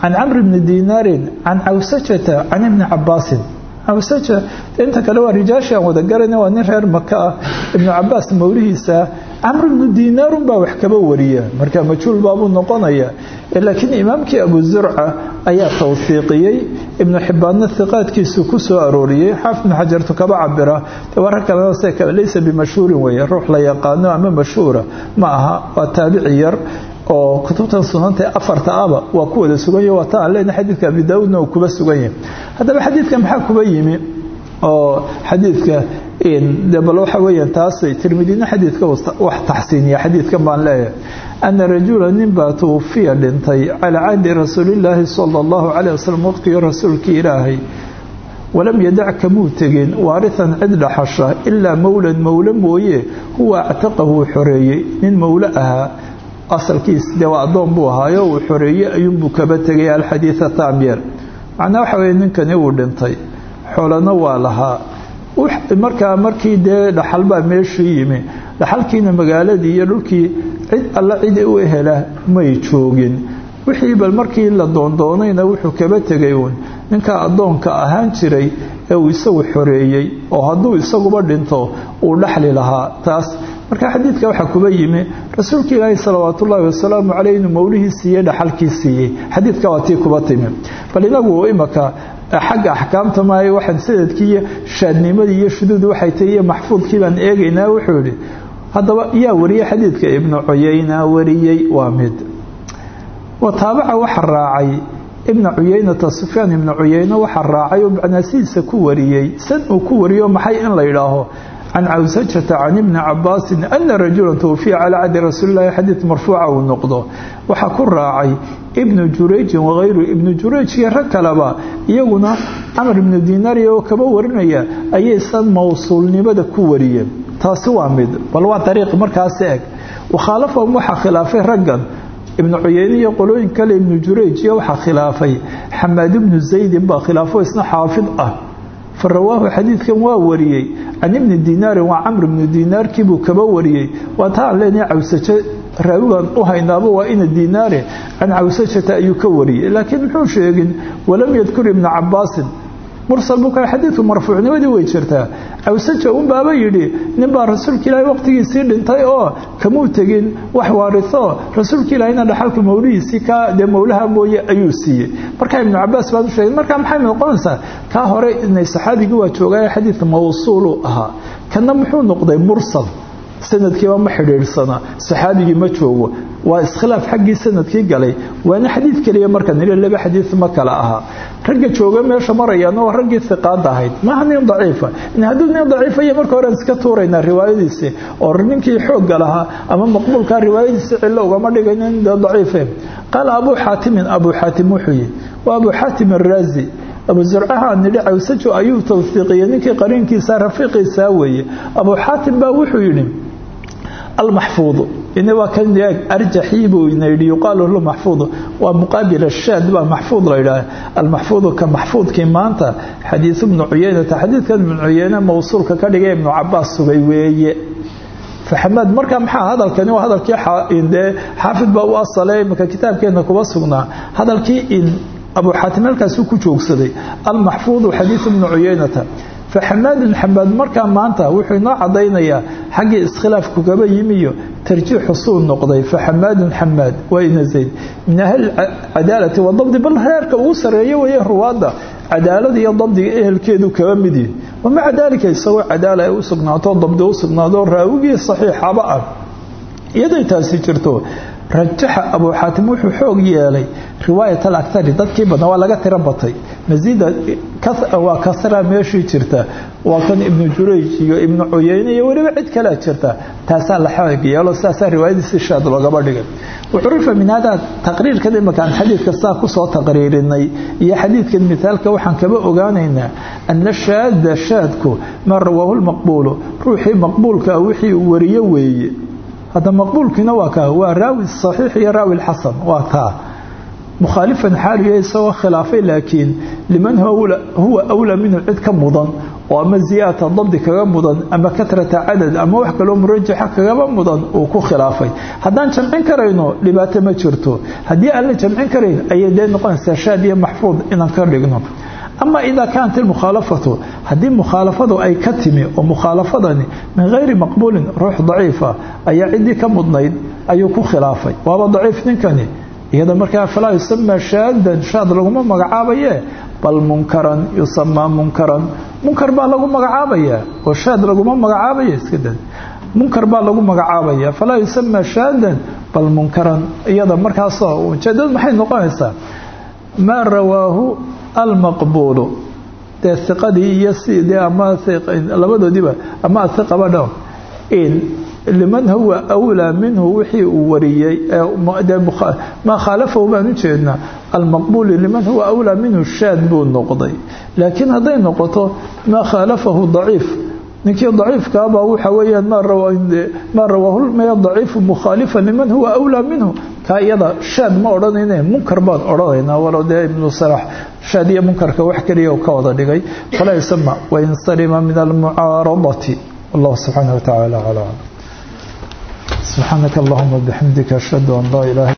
can camri bni dinaarin can cawsajata can ibni cabaasin cawsaja inta kale waa rijaashii aan wada garana waa nin camr ibnu dinaarun baa wax kaba wariya. Marka majhuul baabuu noqonaya. Laakiin imaamkii abu zurca ayaa tawhiiqiyey ibnu xibbaanna hiqaadkiisu ku soo arooriyey. Xaafid xajartu kaba cabira warar kalena laysa bimashhuurin weeye ruux la yaqaano ama mashhuura. Ma aha waa yar oo kutubtan sunanta afarta aba waa ku wada suganya waa ta aan xadiidka abi daawuudna uu kuba sugan yahay. Haddaba xadiidka maxaa kuba yimi oo xadiidka de bal waxa weeyaan taasay tirmidina xadiidka wax taxsiiniya xadiidkan baan leeyahay. Ana rajula nin baa tuwufiya dhintay calaa cahdi rasuulillaahi sala allahu calayh wasalam rasuulkii ilaahay. Walam yadac kamuu tegin waarihan cid dhaxasha ilaa mowlan mowle mooye huwa actaqahu xoreeyey. Nin mowle ahaa asalkiis dee waa addoon buu ahaayo uu xoreeyey ayuunbuu kaba tegay alxadiida taamyeer macnaa waxa weeye ninkani uu dhintay xoolana waa lahaa markaa markii dee dhaxal baa meeshii yimi. Dhaxalkiina magaaladii iyo dhulkii cid alla cid u hela may joogin. Wixii bal markii la doondoonayna wuxuu kaba tegay uun. Ninkaa addoonka ahaan jiray ee uu isagu xoreeyey oo hadduu isaguba dhinto uu dhaxli lahaa taas. Marka xadiidka waxaa kuba yimi rasuulka ilaahi salawaat ullaahi wasalaamu caleyh inuu mowlihii siiyey dhaxalkii siiyey xadiidka waa tii kuba timi. Bal inagu imaka xagga axkaamta maayo waxaan sannadkii iyo shaadnimadii iyo shuduud waxay tahay iyo maxfuudkii baan eegaynaa wuxuu yidhi haddaba yaa wariyey xadiidka ibnu cuyeyna wariyey waa mid. Wa taabaca waxa raacay ibna cuyeynata sufyaan ibnu cuyeyne waxa raacay oo macnaasihiisa ku wariyey san uu ku wariyo maxay in la yidhaaho can cawsajata can ibni cabaasin ana rajula twfiya calaa cadi rasuuli lahi xadiid marfuuca uu noqdo waxaa ku raacay ibnu jurayjin wakayru ibnu jurayj iyo rag kaleba iyaguna camar ibnu dinaari oo kaba warinaya ayaysan mowsuulnimada ku wariyeen taasi waa mid bal waa dariiq markaasi eg wakhaalafahum waxaa khilaafay raggan ibnu cuyeyne iyo qolooyin kale ibnu jurayj iyo waxaa khilaafay xamaad ibnu zaydin baa khilaafo waa wariyey can ibni dinaarin waa camr ibnu dinaarkiibuu kaba wariyey. Waa taa aan leenahay cawsajo raawigan u haynaaba waa ina dinaare. Can cawsajata ayuu ka wariyey. Laakiin muxuu sheegin walam yadkur ibna cabaasin mursal buu ka xadiidku marfuucnimadii way jirtaa. Cawsaja un baaba yidhi nin baa rasuulka ilaahay waqtigiisii dhintay oo kamuu tegin wax waariso. Rasuulka ilaahayna dhaxalka mawlihiisii ka dee mowlaha mooye ayuu siiyey. Markaa ibnu cabaas baan u sheegay markaa maxay noqonaysaa? Kaa hore inay saxaabigii waa joogaaye xadiid mawsuulu ahaa. Kana muxuu noqday mursal sanadkiiba ma xidhiidhsana saxaabigii ma joogo. Waa iskhilaaf xaggii sannadkii galay. Waana xadiid keliya marka nile laba xadiid ma kala ahaa ragga jooga meesha marayaana waa raggii hiqaada ahayd. Maaha nin daciifa. Hadduu nin daciifa iyo marka horean iska tuuraynaa riwaayadiisi oo ninkii xoogga lahaa ama maqbuulkaa riwaayadiisi cillo ugama dhigayno nin daciife qaala abuu xaatimin abuu xaatim wuxuu yihi waa abuu xaatim araazi abu zurcaha nidhi cawsajo ayuu tawfiiqiyey ninkii qariinkiisa rafiiqiisaa weeye. Abuu xaatim baa wuxuu yidhi almaxfuudu ini waa kan arjaxii buu ina yidhi yuqaalu lahu maxfuudu waa muqaabil ashaad baa maxfuud la yidhaah almaxfuudu ka maxfuudkii maanta xadiisu ibnu cuyeynata xadiidkan ibnu cuyeyne mawsuulka ka dhigay ibnu cabaas sugay weeye. Faxamaad markaa maxaa hadalkani? Waa hadalkii dee xaafid baa u asalay imaka kitaabkeena kuba sugnaa. Hadalkii in abuu xaatim halkaasuu ku joogsaday. Almaxfuudu xadiisu ibnu cuyeynata faxamaadun xamaad markaa maanta wuxuu inoo cadaynayaa xaggii iskhilaafku kaba yimiyo tarjiixu suu noqday faxamaadun xamaad waa ina zayd min ahli cadaalati wadabdi bal reerka ugu sareeyo weeye ruwaadda cadaalada iyo dabdiga ehelkeedu kaba mid yihi wamaca daalika isagoo cadaala ay u sugnaato dabdi u sugnaado raawigii saxiixaba ah rajaxa abuu xaatim wuxuu xoog yeelay riwaayat alakari dadkii badna waa laga tiro batay. Masiida waa kasra meeshii jirta. Waa kan ibnu jurayj iyo ibnu cuyeyne iyo weliba cid kalea jirta. Taasaa la xoog yeelo sidaasaa riwaayadiisi shaad loogaba dhigay wacurifa min hada taqriirkan imakaan xadiidka saa ku soo taqriirinay iyo xadiidkan mithaalka waxaan kaba ogaanaynaa ana shaada shaadku maa rawaahu lmaqbuulu ruuxii maqbuulka wixii uu wariyo weeye hadda maqbuulkiina waa kaa waa raawi saxiix iyo raawi lxasan waa taa mukhaalifan xaaliya isagoo khilaafay laakiin liman huwa awlaa minhu cid ka mudan oo ama ziyaata dabdi kaga mudan ama katrata cadad ama wax kaloo murajaxa kagaba mudan uu ku khilaafay. Haddaan jamcin karayno dhibaato ma jirto. Haddii aan la jamcin karayn ayay dee shaad iyo maxfuud inaan ka dhigno ama idaa kaanat ilmukhaalafatu haddii mukhaalafadu ay ka timi oo mukhaalafadani min hayri maqbuulin ruux daciifa ayaa ciddii ka mudnayd ayuu ku khilaafay. Waaba daciif ninkani? Iyada markaa falaa yusamaa shaadan shaad laguma magacaabaye bal munkaran yusamaa munkaran. Munkar baa lagu magacaabaya oo shaad laguma magacaabaya iskada munkar baa lagu magacaabaya falaa yusamaa shaadan bal munkaran. Iyada markaasoo ujeedadu maxay noqonaysaa? Maa rawaahu almaqbuulu dee iqadii iyo sidee ama labadoodiiba ama iqaba dho liman huwa awlaa minhu wixii uu wariyey maa khaalafahu baan u jeednaa almaqbuuli liman huwa awlaa minhu shaad buu noqday. Laakiin hadday noqoto maa khaalafahu daciif ninkii daciifkaabaa waxa weyaan maa rawaahu daciifu mukhaalifa liman huwa awlaa minhu. Kaa iyada shaad ma odhanayne munkar baan odhanaynaa walow dee ibnu salax shaad iyo munkarka wax keliya ka wada dhigay. Falaa yusama wain salima min almucaaradati wallahu subxaana watacaala calaa aclam subxaanaka allahuma bixamdika ashhadu an laa ilaha